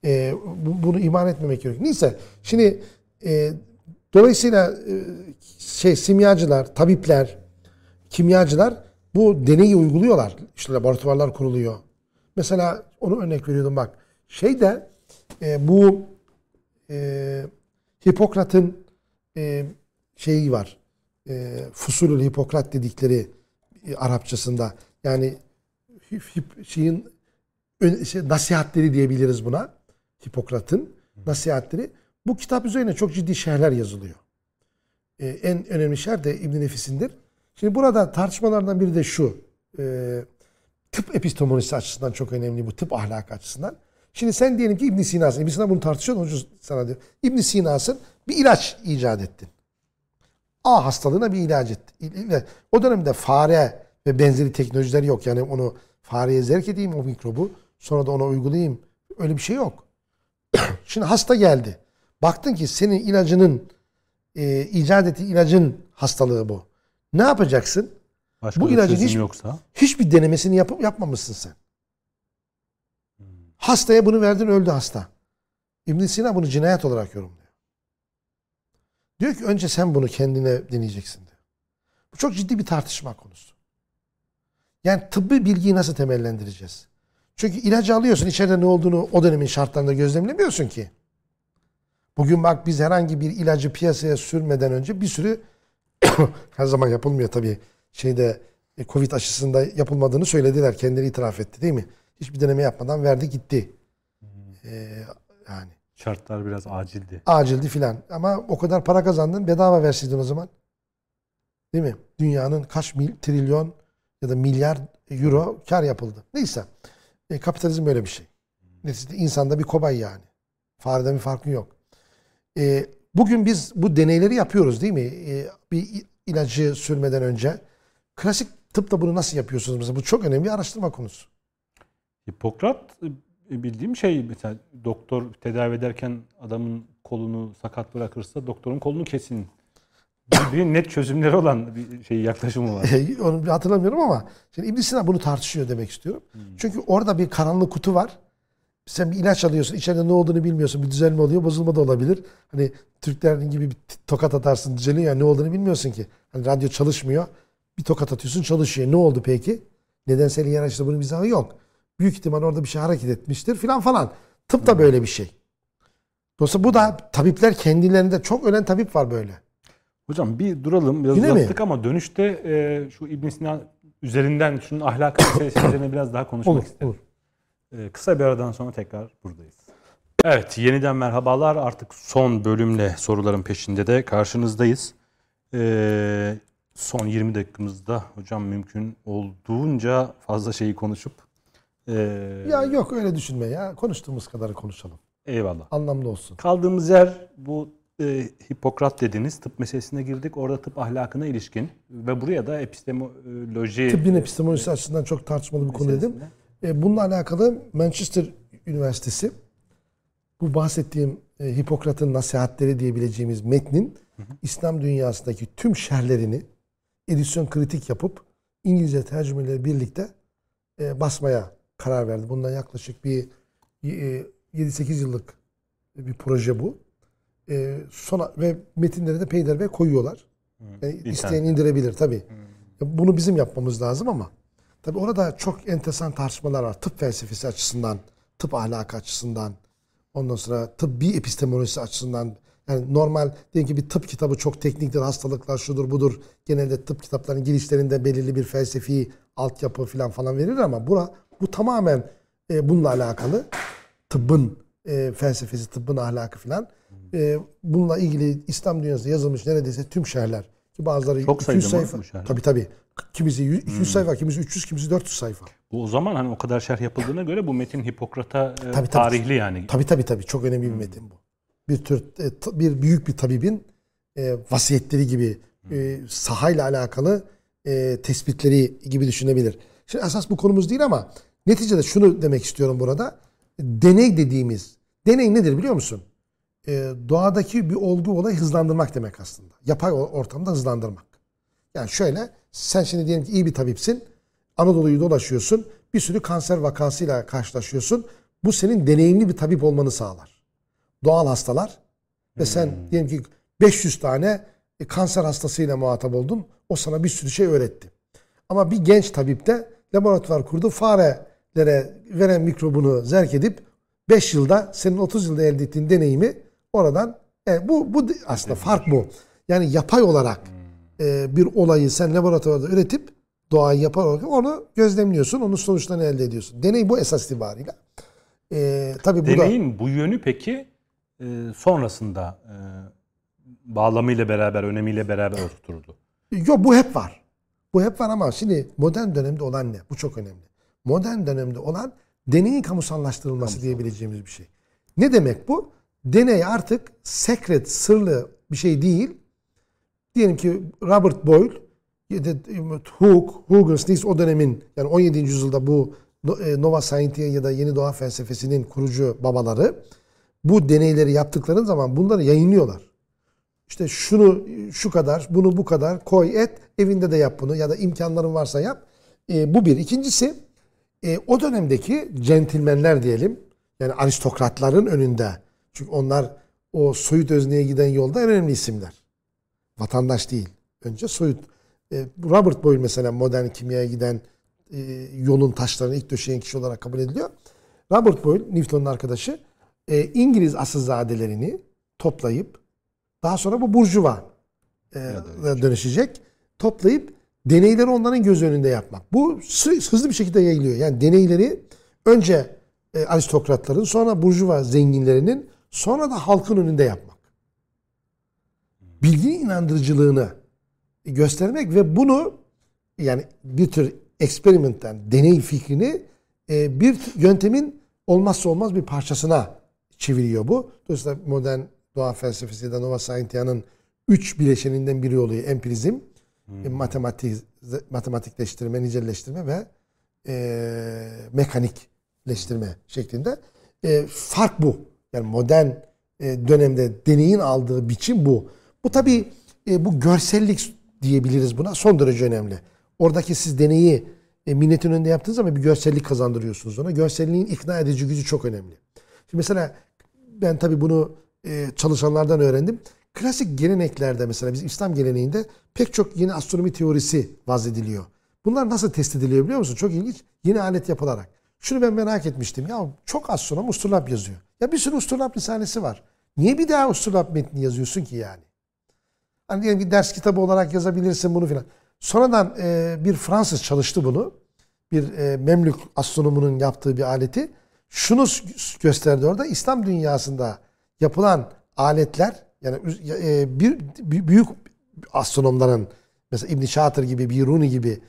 E, bu- bunu iman etmemek gerekiyor. Neyse şimdi e, dolayısıyla e, şey simyacılar, tabipler, kimyacılar bu deneyi uyguluyorlar. İşte laboratuvarlar kuruluyor. Mesela onu örnek veriyordum bak. Şeyde e, bu e, Hipokrat'ın e, şeyi var. E, Fusulül Hipokrat dedikleri e, Arapçasında. Yani hip, hip- şeyin ön- şey, nasihatleri diyebiliriz buna. Hipokrat'ın nasihatleri. Bu kitap üzerine çok ciddi şerhler yazılıyor. E, en önemli şerh de İbn Nefis'indir. Şimdi burada tartışmalardan biri de şu. E, tıp epistemolojisi açısından çok önemli bu tıp ahlakı açısından. Şimdi sen diyelim ki İbn Sina'sın. İbn Sina bunu tartışıyor. İçin sana diyor. İbn Sina'sın. Bir ilaç icat ettin. A hastalığına bir ilaç ettin. O dönemde fare ve benzeri teknolojiler yok. Yani onu fareye zerk edeyim o mikrobu. Sonra da ona uygulayayım. Öyle bir şey yok. Şimdi hasta geldi. Baktın ki senin ilacının e, icat ettiğin ilacın hastalığı bu. Ne yapacaksın? Başka Bu ilacın hiç- yoksa Hiçbir denemesini yapıp yapmamışsın sen. Hastaya bunu verdin öldü hasta. İbn Sina bunu cinayet olarak yorumluyor. Diyor ki önce sen bunu kendine deneyeceksin diyor. Bu çok ciddi bir tartışma konusu. Yani tıbbi bilgiyi nasıl temellendireceğiz? Çünkü ilacı alıyorsun içeride ne olduğunu o dönemin şartlarında gözlemlemiyorsun ki. Bugün bak biz herhangi bir ilacı piyasaya sürmeden önce bir sürü her zaman yapılmıyor tabii. Şeyde e, Covid aşısında yapılmadığını söylediler. Kendileri itiraf etti değil mi? Hiçbir deneme yapmadan verdi gitti. Ee, yani Şartlar biraz acildi. acildi filan. Ama o kadar para kazandın bedava verseydin o zaman. Değil mi? Dünyanın kaç mil, trilyon ya da milyar euro kar yapıldı. Neyse. E, kapitalizm böyle bir şey. Neticede insanda bir kobay yani. Fareden bir farkı yok. E, bugün biz bu deneyleri yapıyoruz değil mi? E, bir ilacı sürmeden önce. Klasik tıpta bunu nasıl yapıyorsunuz mesela? Bu çok önemli bir araştırma konusu. Hipokrat e, bildiğim şey mesela doktor tedavi ederken adamın kolunu sakat bırakırsa doktorun kolunu kesin. Bir, bir net çözümleri olan bir şey yaklaşımı var. E, Onu hatırlamıyorum ama şimdi İbn Sina bunu tartışıyor demek istiyorum. Çünkü orada bir karanlık kutu var. Sen bir ilaç alıyorsun. içeride ne olduğunu bilmiyorsun. Bir düzelme oluyor. Bozulma da olabilir. Hani Türklerin gibi bir tokat atarsın düzeliyor ya ne olduğunu bilmiyorsun ki. Hani radyo çalışmıyor. Bir tokat atıyorsun çalışıyor. Ne oldu peki? Nedensel hiyerarşide bunun izahı yok. Büyük ihtimal orada bir şey hareket etmiştir filan falan. Tıp da böyle bir şey. Dolayısıyla bu da tabipler kendilerinde çok ölen tabip var böyle. Hocam bir duralım. Biraz Yine mi? uzattık ama dönüşte e, şu İbn Sina üzerinden şunun ahlak meselesi üzerine biraz daha konuşmak Olur, isterim. olur. Ee, Kısa bir aradan sonra tekrar buradayız. Evet, yeniden merhabalar. Artık son bölümle soruların peşinde de karşınızdayız. Ee, son 20 dakikamızda hocam mümkün olduğunca fazla şeyi konuşup ee, Ya yok öyle düşünme ya. Konuştuğumuz kadarı konuşalım. eyvallah. Anlamlı olsun. Kaldığımız yer bu e, Hipokrat dediniz. Tıp meselesine girdik. Orada tıp ahlakına ilişkin ve buraya da epistemoloji Tıbbın epistemolojisi açısından çok tartışmalı bir konu dedim. E, bununla alakalı Manchester Üniversitesi bu bahsettiğim e, Hipokrat'ın nasihatleri diyebileceğimiz metnin İslam dünyasındaki tüm şerlerini edisyon kritik yapıp İngilizce tercümeleri birlikte e, basmaya karar verdi. Bundan yaklaşık bir e, 7-8 yıllık bir proje bu. E, sona ve metinleri de peyderve koyuyorlar. Yani isteyen indirebilir tabii. Bunu bizim yapmamız lazım ama tabii orada çok enteresan tartışmalar var. Tıp felsefesi açısından, tıp ahlakı açısından, ondan sonra tıbbi epistemolojisi açısından. Yani normal diyelim ki bir tıp kitabı çok tekniktir, hastalıklar şudur budur. Genelde tıp kitaplarının girişlerinde belirli bir felsefi altyapı falan falan verilir ama bura, bu tamamen e, bununla alakalı. Tıbbın e, felsefesi, tıbbın ahlakı falan. E, bununla ilgili İslam dünyasında yazılmış neredeyse tüm şerhler. Ki bazıları Çok 200 sayıda mı sayfa. Tabii tabii. Kimisi 100, 200 sayfa, kimisi 300, kimisi 400 sayfa. Bu o zaman hani o kadar şerh yapıldığına göre bu metin Hipokrat'a e, tabii. tarihli yani. Tabii tabii tabii. Çok önemli bir metin bu. Bir tür e, bir büyük bir tabibin e, vasiyetleri gibi e, sahayla alakalı e, tespitleri gibi düşünebilir. Şimdi esas bu konumuz değil ama neticede şunu demek istiyorum burada. Deney dediğimiz deney nedir biliyor musun? E, doğadaki bir olgu olayı hızlandırmak demek aslında. Yapay ortamda hızlandırmak. Yani şöyle sen şimdi diyelim ki iyi bir tabipsin. Anadolu'yu dolaşıyorsun. Bir sürü kanser vakasıyla karşılaşıyorsun. Bu senin deneyimli bir tabip olmanı sağlar. Doğal hastalar ve sen diyelim ki 500 tane e, kanser hastasıyla muhatap oldun. O sana bir sürü şey öğretti. Ama bir genç tabip de laboratuvar kurdu. Farelere veren mikrobunu zerk edip 5 yılda senin 30 yılda elde ettiğin deneyimi oradan e, bu bu aslında fark bu. Yani yapay olarak e, bir olayı sen laboratuvarda üretip doğayı yapar olarak onu gözlemliyorsun. Onun sonuçlarını elde ediyorsun. Deney bu esas itibariyle. E, tabii bu da Deneyin bu yönü peki e, sonrasında e, bağlamıyla beraber, önemiyle beraber oturturdu. Yok bu hep var. Bu hep var ama şimdi modern dönemde olan ne? Bu çok önemli. Modern dönemde olan deneyin kamusallaştırılması diyebileceğimiz bir şey. Ne demek bu? Deney artık secret, sırlı bir şey değil. Diyelim ki Robert Boyle, ya da Hooke, Huygens, neyse o dönemin yani 17. yüzyılda bu e, Nova Scientia ya da yeni doğa felsefesinin kurucu babaları bu deneyleri yaptıkları zaman bunları yayınlıyorlar. İşte şunu şu kadar, bunu bu kadar koy et, evinde de yap bunu ya da imkanların varsa yap. E, bu bir. İkincisi e, o dönemdeki centilmenler diyelim, yani aristokratların önünde. Çünkü onlar o soyut özneye giden yolda en önemli isimler. Vatandaş değil. Önce soyut. E, Robert Boyle mesela modern kimyaya giden e, yolun taşlarını ilk döşeyen kişi olarak kabul ediliyor. Robert Boyle, Newton'un arkadaşı, e, İngiliz asılzadelerini toplayıp daha sonra bu burjuva e, dönüşecek. Toplayıp deneyleri onların göz önünde yapmak. Bu hızlı bir şekilde yayılıyor. Yani deneyleri önce e, aristokratların, sonra burjuva zenginlerinin, sonra da halkın önünde yapmak. Bilginin inandırıcılığını göstermek ve bunu yani bir tür eksperimentten, deney fikrini e, bir yöntemin olmazsa olmaz bir parçasına çeviriyor bu. Dolayısıyla modern doğa felsefesi da Nova Scientia'nın üç bileşeninden biri oluyor. Empirizm, e, matematik, matematikleştirme, nicelleştirme ve e, mekanikleştirme şeklinde. E, fark bu. Yani modern e, dönemde deneyin aldığı biçim bu. Bu tabii e, bu görsellik diyebiliriz buna. Son derece önemli. Oradaki siz deneyi e, milletin önünde yaptığınız zaman bir görsellik kazandırıyorsunuz ona. Görselliğin ikna edici gücü çok önemli. Şimdi mesela ben tabii bunu e, çalışanlardan öğrendim. Klasik geleneklerde mesela bizim İslam geleneğinde pek çok yeni astronomi teorisi vazediliyor. Bunlar nasıl test ediliyor biliyor musun? Çok ilginç. Yeni alet yapılarak. Şunu ben merak etmiştim. Ya çok astronom Usturlap yazıyor. Ya bir sürü Usturlap risalesi var. Niye bir daha Usturlap metni yazıyorsun ki yani? Hani diyelim ki ders kitabı olarak yazabilirsin bunu filan. Sonradan e, bir Fransız çalıştı bunu. Bir e, Memlük astronomunun yaptığı bir aleti. Şunu gösterdi orada. İslam dünyasında yapılan aletler yani e, bir, büyük astronomların mesela İbn Şatır gibi, Biruni gibi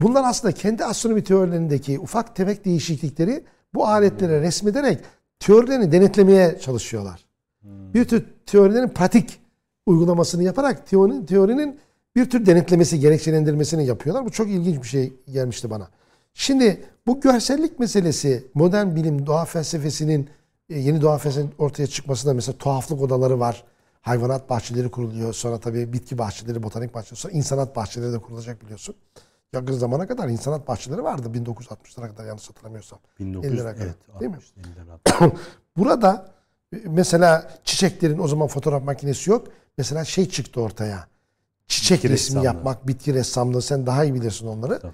bunlar aslında kendi astronomi teorilerindeki ufak tefek değişiklikleri bu aletlere resmederek teorilerini denetlemeye çalışıyorlar. Bir tür teorilerin pratik uygulamasını yaparak teorinin, teorinin bir tür denetlemesi, gerekçelendirmesini yapıyorlar. Bu çok ilginç bir şey gelmişti bana. Şimdi bu görsellik meselesi modern bilim, doğa felsefesinin e, yeni doğa felsefesinin ortaya çıkmasında mesela tuhaflık odaları var. Hayvanat bahçeleri kuruluyor. Sonra tabii bitki bahçeleri, botanik bahçeleri. Sonra insanat bahçeleri de kurulacak biliyorsun. Yakın zamana kadar insanat bahçeleri vardı 1960'lara kadar yanlış hatırlamıyorsam. 1900 50'lere kadar, evet, değil mi? 60, 50'ler, 60. Burada e, mesela çiçeklerin o zaman fotoğraf makinesi yok. Mesela şey çıktı ortaya. Çiçek Bitki resmi ressamlığı. yapmak, bitki ressamlığı sen daha iyi bilirsin onları. Tabii.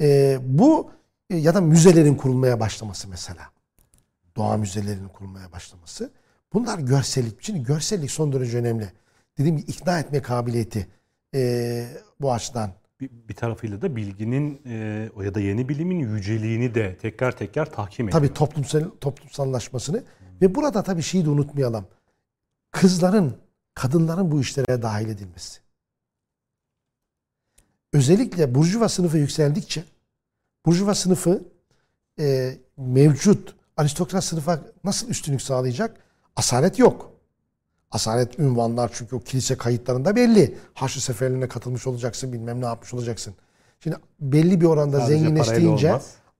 Ee, bu e, ya da müzelerin kurulmaya başlaması mesela. Doğa müzelerinin kurulmaya başlaması. Bunlar görsellik. Şimdi görsellik son derece önemli. Dediğim gibi ikna etme kabiliyeti e, bu açıdan. Bir, bir tarafıyla da bilginin e, ya da yeni bilimin yüceliğini de tekrar tekrar tahkim ediyor. Tabii toplumsal toplumsallaşmasını ve burada tabii şeyi de unutmayalım. Kızların, kadınların bu işlere dahil edilmesi. Özellikle burjuva sınıfı yükseldikçe burjuva sınıfı e, mevcut aristokrat sınıfa nasıl üstünlük sağlayacak? Asalet yok. Asalet ünvanlar çünkü o kilise kayıtlarında belli. Haçlı seferlerine katılmış olacaksın, bilmem ne yapmış olacaksın. Şimdi belli bir oranda Sadece zenginleştiğince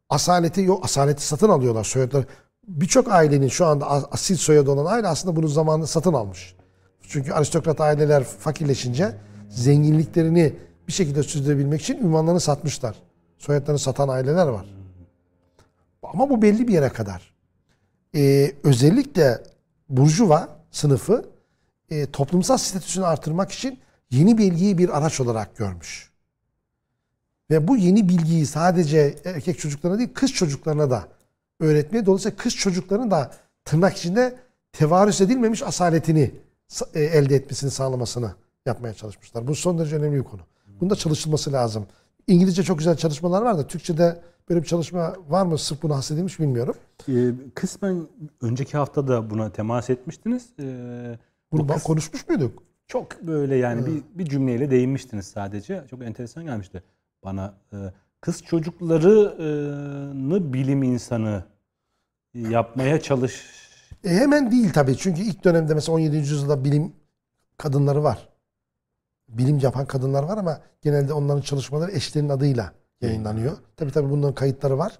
asaleti yok. Asaleti satın alıyorlar soyadlar. Birçok ailenin şu anda as- asil soyadı olan aile aslında bunu zamanında satın almış. Çünkü aristokrat aileler fakirleşince zenginliklerini bir şekilde sürdürebilmek için ünvanlarını satmışlar. Soyadlarını satan aileler var. Ama bu belli bir yere kadar. Ee, özellikle burjuva sınıfı e, toplumsal statüsünü artırmak için yeni bilgiyi bir araç olarak görmüş. Ve bu yeni bilgiyi sadece erkek çocuklarına değil kız çocuklarına da öğretmeye dolayısıyla kız çocukların da tırnak içinde tevarüs edilmemiş asaletini sa- e, elde etmesini sağlamasını yapmaya çalışmışlar. Bu son derece önemli bir konu. Bunda çalışılması lazım. İngilizce çok güzel çalışmalar var da Türkçe'de böyle bir çalışma var mı sırf buna hasredilmiş bilmiyorum. E, kısmen önceki hafta da buna temas etmiştiniz. E, Bunu kıs- konuşmuş muyduk? çok böyle yani bir, bir cümleyle değinmiştiniz sadece. Çok enteresan gelmişti bana. E, kız çocuklarını bilim insanı yapmaya çalış E, hemen değil tabii. Çünkü ilk dönemde mesela 17. yüzyılda bilim kadınları var. Bilim yapan kadınlar var ama genelde onların çalışmaları eşlerinin adıyla yayınlanıyor. Tabii tabii bunların kayıtları var.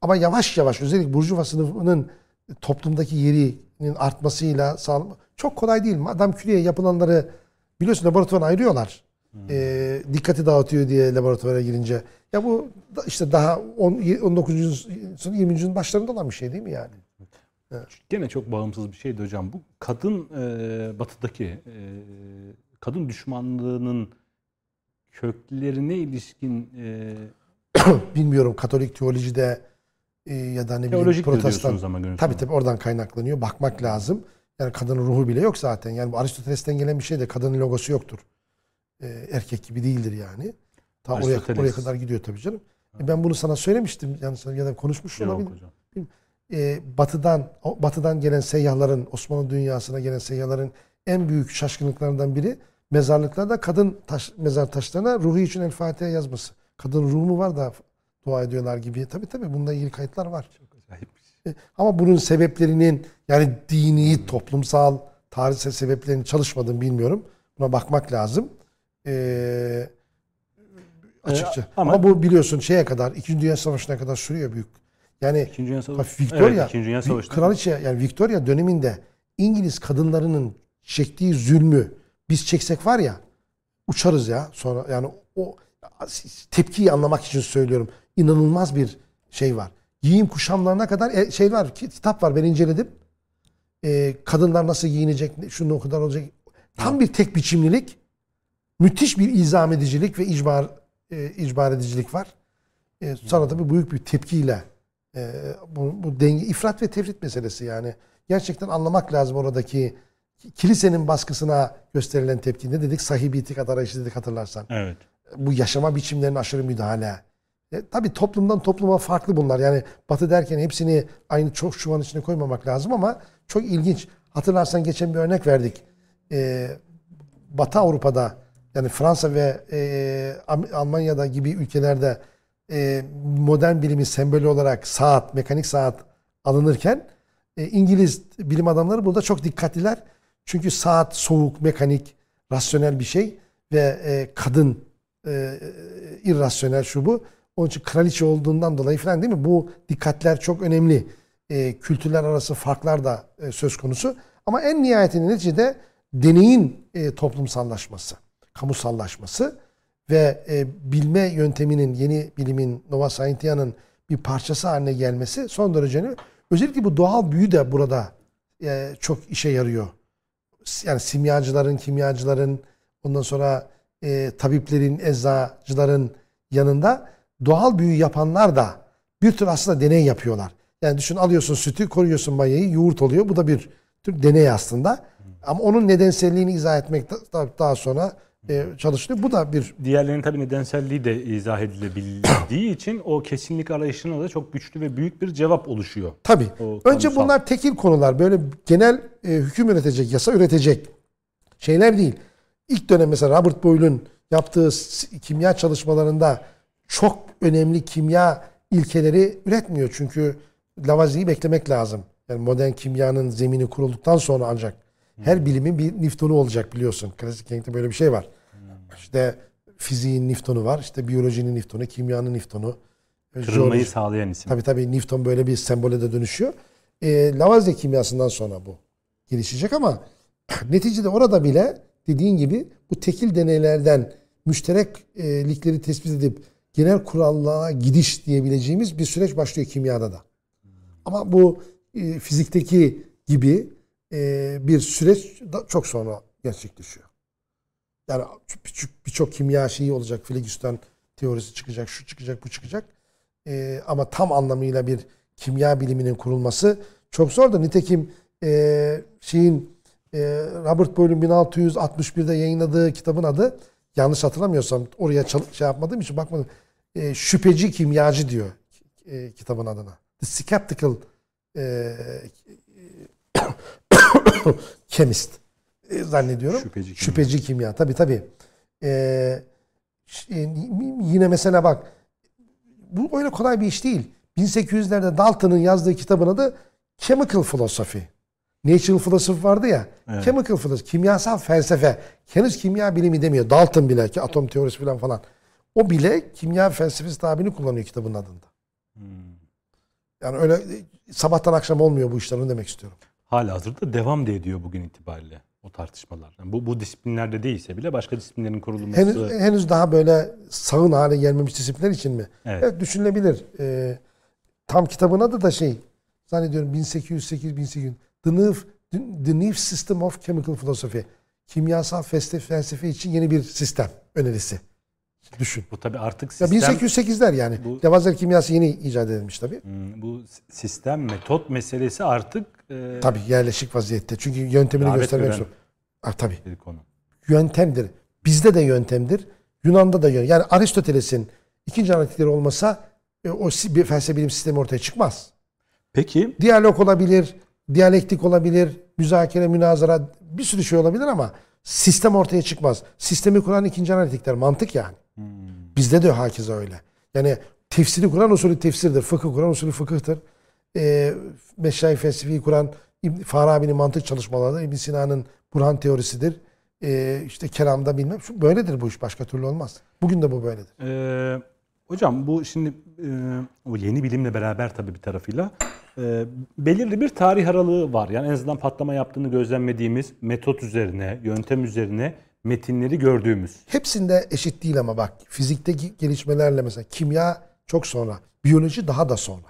Ama yavaş yavaş özellikle Burjuva sınıfının toplumdaki yerinin artmasıyla sağlam çok kolay değil. Adam küreye yapılanları biliyorsun laboratuvara ayırıyorlar. E, dikkati dağıtıyor diye laboratuvara girince. Ya bu işte daha 10, 19. yüzyılın 20. yüzyılın başlarında olan bir şey değil mi yani? Gene çok bağımsız bir şeydi hocam. Bu kadın e, batıdaki e, kadın düşmanlığının köklerine ilişkin e, bilmiyorum Katolik teolojide e, ya da ne bileyim protestan. ama Tabii sonunda. tabii oradan kaynaklanıyor. Bakmak lazım. Yani kadının ruhu bile yok zaten. Yani bu Aristoteles'ten gelen bir şey de kadının logosu yoktur. e, erkek gibi değildir yani. Ta oraya, oraya kadar gidiyor tabii canım. E, ben bunu sana söylemiştim. Yani sana ya da konuşmuş Yok olabilir. hocam. E, batıdan batıdan gelen seyyahların Osmanlı dünyasına gelen seyyahların en büyük şaşkınlıklarından biri mezarlıklarda kadın taş, mezar taşlarına ruhu için El Fatiha yazması. Kadın ruhu mu var da dua ediyorlar gibi. Tabii tabii bununla ilgili kayıtlar var. Acayipmiş. E, Ama bunun sebeplerinin yani dini, toplumsal, tarihsel sebeplerini çalışmadım bilmiyorum. Buna bakmak lazım. Ee, açıkça. Ee, ama, ama- bu biliyorsun şeye kadar, İkinci Dünya Savaşı'na kadar sürüyor büyük. Yani İkinci Dünya Savaşı. bak Victoria, Evet, İkinci Dünya Savaşı'nda. kraliçe yani Victoria döneminde İngiliz kadınlarının çektiği zulmü biz çeksek var ya uçarız ya sonra yani o tepkiyi anlamak için söylüyorum. İnanılmaz bir şey var. Giyim kuşamlarına kadar e, şey var, ki- kitap var ben inceledim. E, kadınlar nasıl giyinecek, ne- şunu o kadar olacak. Tam bir tek biçimlilik, müthiş bir izam edicilik ve icbar e, icbar edicilik var. E, sonra tabii büyük bir tepkiyle e, bu, bu denge, ifrat ve tefrit meselesi yani. Gerçekten anlamak lazım oradaki kilisenin baskısına gösterilen tepki. Ne dedik? Sahibi itikat arayışı dedik hatırlarsan Evet. bu yaşama biçimlerine aşırı müdahale. E, tabii toplumdan topluma farklı bunlar. Yani batı derken hepsini aynı çok çuvalın içine koymamak lazım ama çok ilginç. Hatırlarsan geçen bir örnek verdik. E, batı Avrupa'da yani Fransa ve e, Almanya'da gibi ülkelerde e, modern bilimin sembolü olarak saat, mekanik saat alınırken e, İngiliz bilim adamları burada çok dikkatliler. Çünkü saat soğuk, mekanik, rasyonel bir şey ve e, kadın e, irrasyonel şu bu. Onun için kraliçe olduğundan dolayı falan değil mi? Bu dikkatler çok önemli. E, kültürler arası farklar da e, söz konusu. Ama en nihayetinde neticede deneyin e, toplumsallaşması, kamusallaşması ve e, bilme yönteminin, yeni bilimin, Nova Scientia'nın bir parçası haline gelmesi son derece önemli. Özellikle bu doğal büyü de burada e, çok işe yarıyor. Yani simyacıların, kimyacıların, ondan sonra e, tabiplerin, eczacıların yanında doğal büyü yapanlar da bir tür aslında deney yapıyorlar. Yani düşün alıyorsun sütü, koruyorsun mayayı, yoğurt oluyor. Bu da bir tür deney aslında. Ama onun nedenselliğini izah etmek da- da- daha sonra e. Bu da bir Diğerlerinin tabii nedenselliği de izah edilebildiği için o kesinlik arayışına da çok güçlü ve büyük bir cevap oluşuyor. Tabii. O Önce bunlar tekil konular. Böyle genel e, hüküm üretecek, yasa üretecek şeyler değil. İlk dönem mesela Robert Boyle'un yaptığı kimya çalışmalarında çok önemli kimya ilkeleri üretmiyor. Çünkü Lavoisier'i beklemek lazım. Yani modern kimyanın zemini kurulduktan sonra ancak her bilimin bir Newton'u olacak biliyorsun. Klasik mekanikte böyle bir şey var. İşte fiziğin Newton'u var, işte biyolojinin Newton'u, kimyanın Newton'u. e, Kırılmayı jeoloji- sağlayan isim. Tabii tabii Newton böyle bir sembole de dönüşüyor. E, Lavoisier kimyasından sonra bu gelişecek ama neticede orada bile dediğin gibi bu tekil deneylerden müştereklikleri tespit edip genel kurallara gidiş diyebileceğimiz bir süreç başlıyor kimyada da. Ama bu e, fizikteki gibi e, bir süreç çok sonra gerçekleşiyor. Yani birçok kimya şeyi olacak. Phlegiston teorisi çıkacak, şu çıkacak, bu çıkacak. Ee, ama tam anlamıyla bir kimya biliminin kurulması çok zor da nitekim e, şeyin e, Robert Boyle'un 1661'de yayınladığı kitabın adı yanlış hatırlamıyorsam oraya şey yapmadığım için bakmadım. E, şüpheci kimyacı diyor e, kitabın adına. The Skeptical e, Chemist e, zannediyorum. Şüpheci kimya. Şüpheci kimya. Tabii tabii. Ee, yine mesela bak bu öyle kolay bir iş değil. 1800'lerde Dalton'ın yazdığı kitabın adı Chemical Philosophy. Natural Philosophy vardı ya. Evet. Chemical Philosophy, kimyasal felsefe. Henüz kimya bilimi demiyor. Dalton bile ki atom teorisi falan falan. O bile kimya felsefesi tabirini kullanıyor kitabın adında. Hmm. Yani öyle e, sabahtan akşam olmuyor bu işler onu demek istiyorum. Hala hazırda devam da ediyor bugün itibariyle o tartışmalar. Yani bu, bu disiplinlerde değilse bile başka disiplinlerin kurulması. Henüz, henüz daha böyle sağın hale gelmemiş disiplinler için mi? Evet. Evet, düşünülebilir. Ee, tam kitabın adı da şey zannediyorum 1808 1800 The New, The New System of Chemical Philosophy. Kimyasal felsefe, için yeni bir sistem önerisi. Düşün. Bu tabii artık Ya sistem, 1808'ler yani. Bu- kimyası yeni icat edilmiş tabii. Hmm, bu sistem metot meselesi artık e, Tabii yerleşik vaziyette. Çünkü yöntemini göstermek zor. Ah, tabii. bir konu. Yöntemdir. Bizde de yöntemdir. Yunan'da da yöntem. Yani Aristoteles'in ikinci analitikleri olmasa e, o bir felsefe bilim sistemi ortaya çıkmaz. Peki Diyalog olabilir, diyalektik olabilir, müzakere, münazara bir sürü şey olabilir ama sistem ortaya çıkmaz. Sistemi kuran ikinci analitikler mantık yani. Bizde de hakeza öyle. Yani tefsiri kuran usulü tefsirdir. Fıkıh kuran usulü fıkıhtır. E, Meşayi felsefeyi kuran Farabi'nin mantık çalışmaları, İbn Sina'nın Burhan teorisidir. E, işte kelamda bilmem. Şu böyledir bu iş. Başka türlü olmaz. Bugün de bu böyledir. Ee, hocam bu şimdi e, o yeni bilimle beraber tabii bir tarafıyla e, belirli bir tarih aralığı var. Yani en azından patlama yaptığını gözlemlediğimiz metot üzerine, yöntem üzerine metinleri gördüğümüz. Hepsinde eşit değil ama bak fizikteki gelişmelerle mesela kimya çok sonra, biyoloji daha da sonra.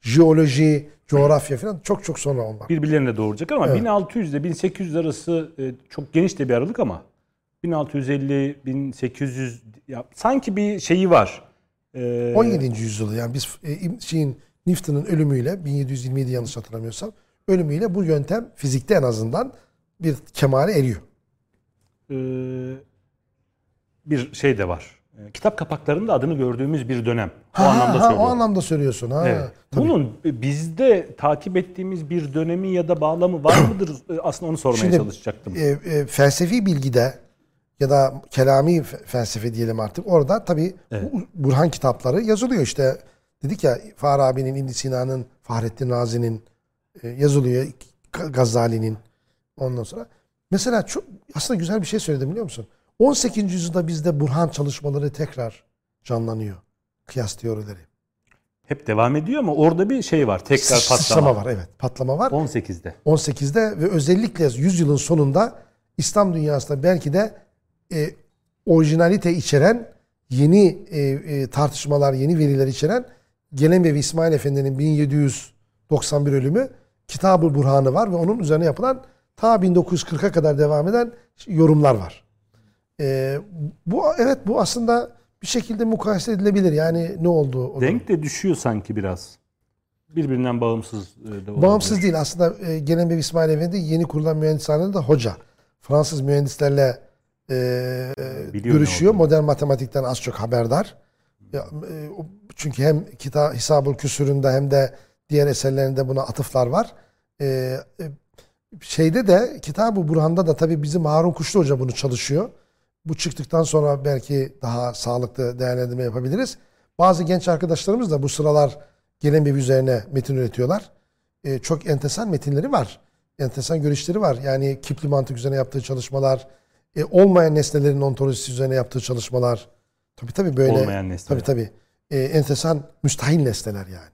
Jeoloji, coğrafya falan çok çok sonra onlar. Birbirlerine doğuracak ama 1600 ile 1800 arası e, çok geniş de bir aralık ama 1650 1800 ya sanki bir şeyi var. Ee, 17. yüzyılda yani biz e, şeyin Newton'un ölümüyle 1727 yanlış hatırlamıyorsam ölümüyle bu yöntem fizikte en azından bir kemale eriyor. e, bir şey de var. E, Kitap kapaklarında adını gördüğümüz bir dönem. O Ha, anlamda ha, söylüyorum. o anlamda söylüyorsun ha. Evet. Tabii. Bunun bizde takip ettiğimiz bir dönemi ya da bağlamı var mıdır? E, Aslında onu sormaya Şimdi, çalışacaktım. e, e, felsefi bilgide ya da kelami fe- felsefe diyelim artık orada tabii bu Burhan kitapları yazılıyor işte. Dedik ya Farabi'nin, İbn Sina'nın, Fahrettin Razi'nin e, yazılıyor. Ga- Gazali'nin ondan sonra. Mesela çok aslında güzel bir şey söyledim biliyor musun? 18. yüzyılda bizde Burhan çalışmaları tekrar canlanıyor. Kıyas teorileri. Hep devam ediyor ama orada bir şey var. Tekrar patlama. Sıçrama var evet. Patlama var. 18'de. 18'de ve özellikle 100 yılın sonunda İslam dünyasında belki de e, orijinalite içeren yeni e, e, tartışmalar, yeni veriler içeren Gelemevi İsmail Efendi'nin 1791 ölümü Kitab-ı Burhan'ı var ve onun üzerine yapılan ta 1940'a kadar devam eden yorumlar var. E, bu evet bu aslında bir şekilde mukayese edilebilir. Yani ne oldu? o? Denk de düşüyor sanki biraz. Birbirinden bağımsız e, olabilir. Bağımsız değil. Aslında e, Gelemevi İsmail Efendi yeni kurulan mühendishanede de hoca. Fransız mühendislerle e, Biliyor görüşüyor. Modern matematikten az çok haberdar. Ya, e, çünkü hem kita Hisabul Küsür'ünde hem de diğer eserlerinde buna atıflar var. E, e, şeyde de Kitab-ı Burhan'da da tabii bizim Harun Kuşlu Hoca bunu çalışıyor. Bu çıktıktan sonra belki daha sağlıklı değerlendirme yapabiliriz. Bazı genç arkadaşlarımız da bu sıralar Gelemevi üzerine metin üretiyorlar. E, çok enteresan metinleri var. Enteresan görüşleri var. Yani Kipli mantık üzerine yaptığı çalışmalar, e, olmayan nesnelerin ontolojisi üzerine yaptığı çalışmalar. Tabii tabii böyle. Olmayan nesneler. Tabii tabii. E, enteresan müstahil nesneler yani.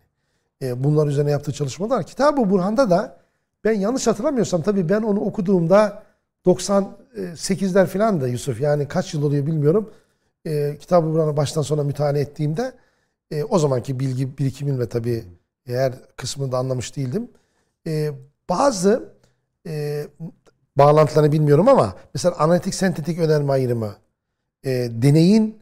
E, bunlar üzerine yaptığı çalışmalar. Kitab-ı Burhan'da da ben yanlış hatırlamıyorsam tabii ben onu okuduğumda 98'ler falan da Yusuf yani kaç yıl oluyor bilmiyorum. E, Kitab-ı Burhan'ı baştan sona müteala ettiğimde e, o zamanki bilgi birikimimle tabii eğer kısmını da anlamış değildim. E, bazı e, bağlantılarını bilmiyorum ama mesela analitik sentetik önerme ayrımı e, deneyin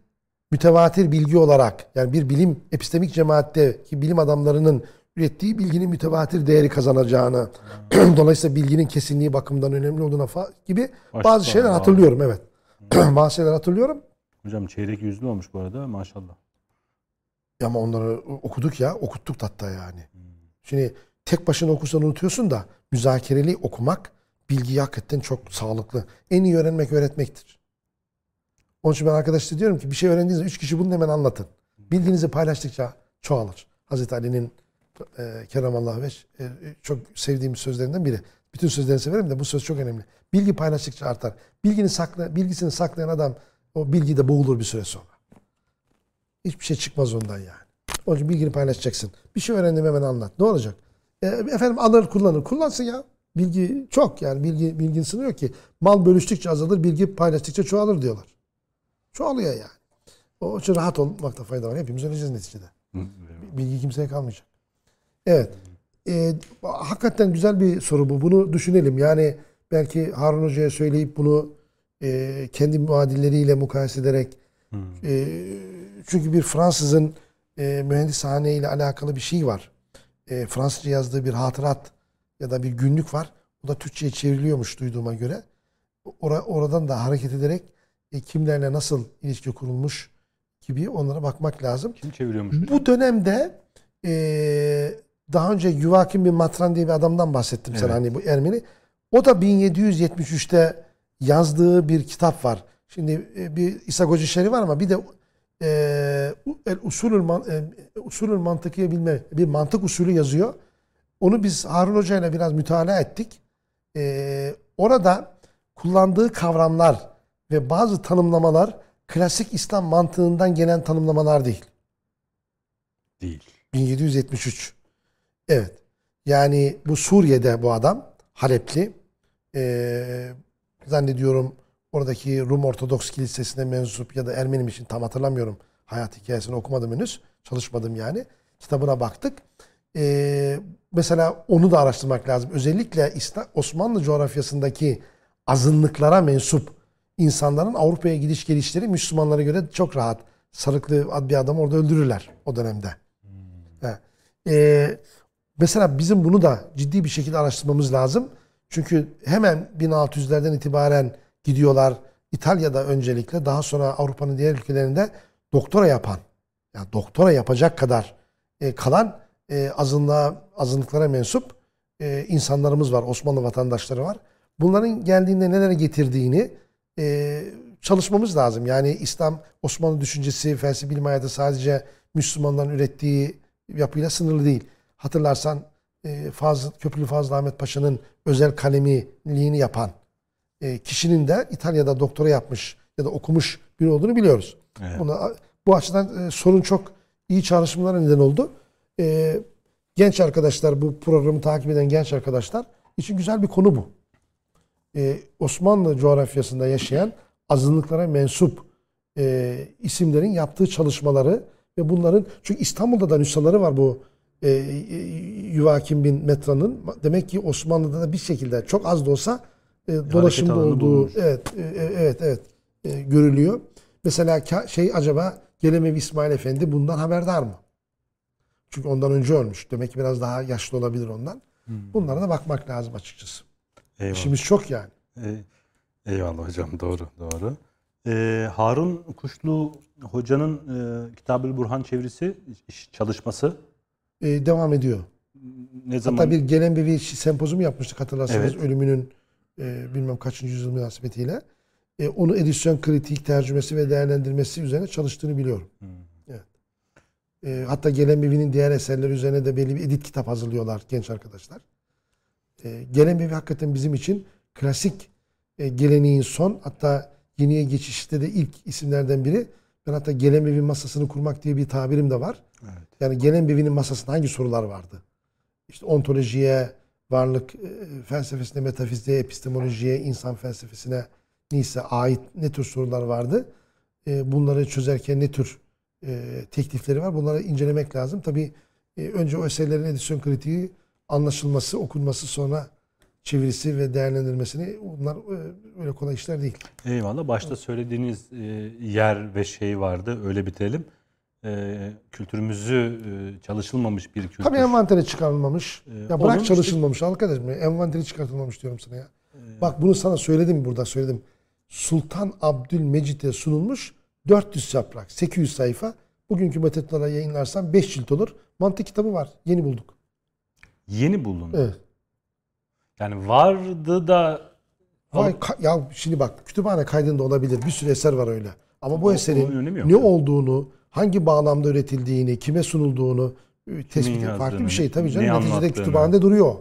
mütevatir bilgi olarak yani bir bilim epistemik cemaatteki bilim adamlarının ürettiği bilginin mütevatir değeri kazanacağını dolayısıyla bilginin kesinliği bakımından önemli olduğuna gibi Başka bazı şeyler var. hatırlıyorum evet. bazı şeyler hatırlıyorum. Hocam çeyrek yüzlü olmuş bu arada maşallah. Ama onları okuduk ya, okuttuk hatta yani. Şimdi tek başına okursan unutuyorsun da müzakereli okumak bilgiyi hakikaten çok sağlıklı. En iyi öğrenmek öğretmektir. Onun için ben arkadaşlara diyorum ki bir şey öğrendiğinizde üç kişi bunu hemen anlatın. Bildiğinizi paylaştıkça çoğalır. Hazreti Ali'nin e, Keremallahu veç e, çok sevdiğim sözlerinden biri. Bütün sözlerini severim de bu söz çok önemli. Bilgi paylaştıkça artar. Bilgini sakla, bilgisini saklayan adam o bilgide boğulur bir süre sonra. Hiçbir şey çıkmaz ondan yani. Onun için bilgini paylaşacaksın. Bir şey öğrendim hemen anlat. Ne olacak? E, efendim alır kullanır. Kullansın ya. Bilgi çok yani. Bilgi, bilginin sınırı yok ki. Mal bölüştükçe azalır, bilgi paylaştıkça çoğalır diyorlar. Çoğalıyor yani. O için rahat olmakta fayda var. Hepimiz öleceğiz neticede. Bilgi kimseye kalmayacak. Evet. E, hakikaten güzel bir soru bu. Bunu düşünelim. Yani belki Harun Hoca'ya söyleyip bunu e, kendi muadilleriyle mukayese ederek e, çünkü bir Fransızın e, mühendishane ile alakalı bir şey var. E, Fransızca yazdığı bir hatırat ya da bir günlük var. O da Türkçe'ye çevriliyormuş duyduğuma göre. Ora, oradan da hareket ederek e, kimlerle nasıl ilişki kurulmuş gibi onlara bakmak lazım. Kim çeviriyormuş? Bu dönemde e, daha önce Yuvakim bin Matran diye bir adamdan bahsettim sana Evet. hani bu Ermeni. O da 1773'te yazdığı bir kitap var. Şimdi e, bir İsa Goci Şerif var ama bir de e, usulül, man, e, usulül mantıkiye bilme bir mantık usulü yazıyor. Onu biz Harun Hoca ile biraz mütalaa ettik. E, orada kullandığı kavramlar ve bazı tanımlamalar klasik İslam mantığından gelen tanımlamalar değil. Değil. 1773. Evet. Yani bu Suriye'de bu adam Halepli. Ee, zannediyorum oradaki Rum Ortodoks Kilisesi'ne mensup ya da Ermenim için tam hatırlamıyorum. Hayat hikayesini okumadım henüz. Çalışmadım yani. Kitabına baktık. Ee, mesela onu da araştırmak lazım. Özellikle Osmanlı coğrafyasındaki azınlıklara mensup insanların Avrupa'ya gidiş gelişleri Müslümanlara göre çok rahat. Sarıklı bir adam orada öldürürler o dönemde. He. Ee, mesela bizim bunu da ciddi bir şekilde araştırmamız lazım. Çünkü hemen 1600'lerden itibaren gidiyorlar. İtalya'da öncelikle daha sonra Avrupa'nın diğer ülkelerinde doktora yapan, yani doktora yapacak kadar e, kalan e, azınlığa, azınlıklara mensup e, insanlarımız var. Osmanlı vatandaşları var. Bunların geldiğinde nelere getirdiğini e, çalışmamız lazım. Yani İslam, Osmanlı düşüncesi, felsefi bilim hayatı sadece Müslümanların ürettiği yapıyla sınırlı değil. Hatırlarsan e, Fazıl, Köprülü Fazıl Ahmet Paşa'nın özel kalemiliğini yapan e, kişinin de İtalya'da doktora yapmış ya da okumuş biri olduğunu biliyoruz. Evet. Buna, bu açıdan e, sorun çok iyi çalışmalara neden oldu. E, genç arkadaşlar, bu programı takip eden genç arkadaşlar için güzel bir konu bu. E, Osmanlı coğrafyasında yaşayan azınlıklara mensup e, isimlerin yaptığı çalışmaları ve bunların çünkü İstanbul'da da nüshaları var bu e, e, Yuvakim bin Metra'nın. Demek ki Osmanlı'da da bir şekilde çok az da olsa e, dolaşımda olduğu evet e, e, evet evet e, görülüyor. Mesela şey acaba Gelemevi İsmail Efendi bundan haberdar mı? Çünkü ondan önce ölmüş. Demek ki biraz daha yaşlı olabilir ondan. Bunlara da bakmak lazım açıkçası. Eyvallah. İşimiz çok yani. Ey- Eyvallah hocam doğru doğru. Ee, Harun Kuşlu hocanın e, Kitab-ül Burhan çevirisi çalışması E, devam ediyor. ne zaman? Hatta bir Gelemevi sempozyum yapmıştık hatırlarsanız Evet. ölümünün e, bilmem kaçıncı yüzyıl münasebetiyle. E, onu edisyon kritik tercümesi ve değerlendirmesi üzerine çalıştığını biliyorum. Evet. E, hatta Gelemevi'nin diğer eserleri üzerine de belli bir edit kitap hazırlıyorlar genç arkadaşlar. E, Gelemevi hakikaten bizim için klasik e, geleneğin son hatta yeniye geçişte de ilk isimlerden biri. Ben hatta Gelemevi masasını kurmak diye bir tabirim de var. Evet. Yani Gelemevi'nin masasında hangi sorular vardı? İşte ontolojiye, varlık e, felsefesine, metafiziğe, epistemolojiye, insan felsefesine neyse ait ne tür sorular vardı? E, bunları çözerken ne tür e, teklifleri var? Bunları incelemek lazım. Tabii önce o eserlerin edisyon kritiği anlaşılması, okunması sonra çevirisi ve değerlendirmesini bunlar e, öyle kolay işler değil. Eyvallah. Başta söylediğiniz e, yer ve şey vardı. Öyle bitirelim. E, kültürümüzü çalışılmamış bir kültür. Tabii envantere çıkarılmamış. Ya onun bırak işte- çalışılmamış arkadaşım. ya, Envanteri çıkartılmamış diyorum sana ya. Bak bunu sana söyledim burada söyledim. Sultan Abdülmecit'e sunulmuş 400 yaprak, 800 sayfa. Bugünkü metotlara yayınlarsan 5 cilt olur. Mantık kitabı var. Yeni bulduk. Yeni bulundu. Evet. Yani vardı da Vay, ya şimdi bak kütüphane kaydında olabilir. Bir sürü eser var öyle. Ama bu O- eserin ne olduğunu, hangi bağlamda üretildiğini, kime sunulduğunu e, tespit farklı yazdığını, bir şey tabii canım. Neticede anlattığını. kütüphanede duruyor.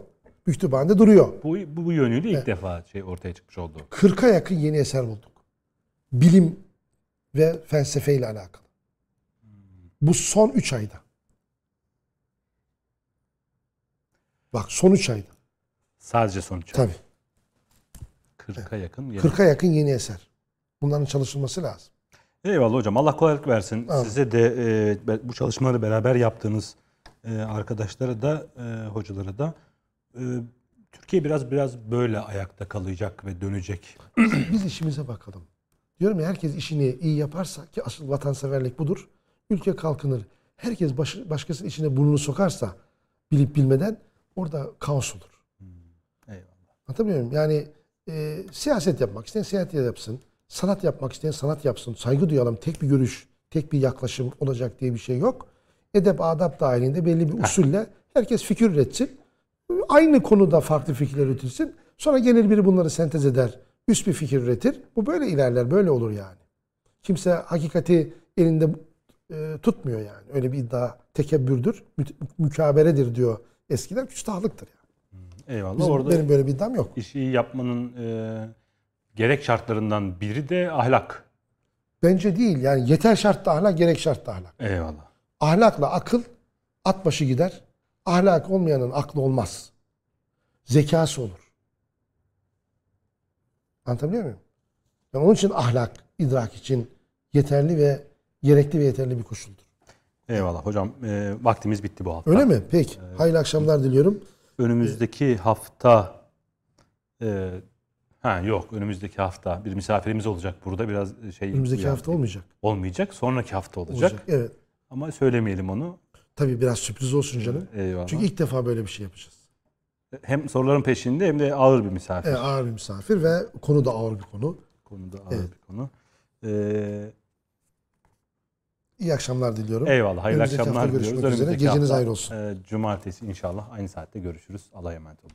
Kütüphanede duruyor. bu, bu, bu yönüyle ilk defa şey ortaya çıkmış oldu. 40'a yakın yeni eser bulduk. Bilim ve felsefeyle alakalı. Bu son 3 ayda. Bak son 3 ayda. Sadece sonuç. Tabii. 40'a yakın. yeni. 40'a yakın yeni eser. Bunların çalışılması lazım. Eyvallah hocam. Allah kolaylık versin. Amin. Size de e, bu çalışmaları beraber yaptığınız e, arkadaşlara da e, hocalara da e, Türkiye biraz biraz böyle ayakta kalacak ve dönecek. Biz işimize bakalım. Diyorum ya herkes işini iyi yaparsa ki asıl vatanseverlik budur. Ülke kalkınır. Herkes baş, başkasının işine burnunu sokarsa bilip bilmeden orada kaos olur. Anlatabiliyor muyum? Yani e, siyaset yapmak isteyen siyaset yapsın. Sanat yapmak isteyen sanat yapsın. Saygı duyalım. Tek bir görüş, tek bir yaklaşım olacak diye bir şey yok. Edep, adap dahilinde belli bir usulle herkes fikir üretsin. Aynı konuda farklı fikirler üretilsin. Sonra gelir biri bunları sentez eder. Üst bir fikir üretir. Bu böyle ilerler. Böyle olur yani. Kimse hakikati elinde e, tutmuyor yani. Öyle bir iddia tekebbürdür, mü- mükaberedir diyor eskiler. Küstahlıktır yani. Eyvallah. Bizim, Orada benim böyle bir iddiam yok. işi yapmanın e, gerek şartlarından biri de ahlak. Bence değil. Yani yeter şartta ahlak, gerek şartta ahlak. Eyvallah. Ahlakla akıl at başı gider. Ahlak olmayanın aklı olmaz. Zekası olur. Anlatabiliyor muyum? Yani onun için ahlak idrak için yeterli ve gerekli ve yeterli bir koşuldur. Eyvallah. Hocam e, vaktimiz bitti bu hafta. Öyle mi? Peki. Hayırlı akşamlar diliyorum. Önümüzdeki hafta e, ha yok önümüzdeki hafta bir misafirimiz olacak burada biraz şey Önümüzdeki yani hafta olmayacak. olmayacak. Sonraki hafta olacak. Olacak. Evet. Ama söylemeyelim onu. Tabii biraz sürpriz olsun canım. Eyvallah. Çünkü ilk defa böyle bir şey yapacağız. hem soruların peşinde hem de ağır bir misafir. Evet, ağır bir misafir ve konu da ağır bir konu. Konuda ağır Evet. bir konu. Ee, İyi akşamlar diliyorum. eyvallah. Hayırlı Önümüzdeki akşamlar diliyoruz. üzere. Geceniz hafta, hayırlı olsun. e, cumartesi inşallah aynı saatte görüşürüz. Allah'a emanet olun.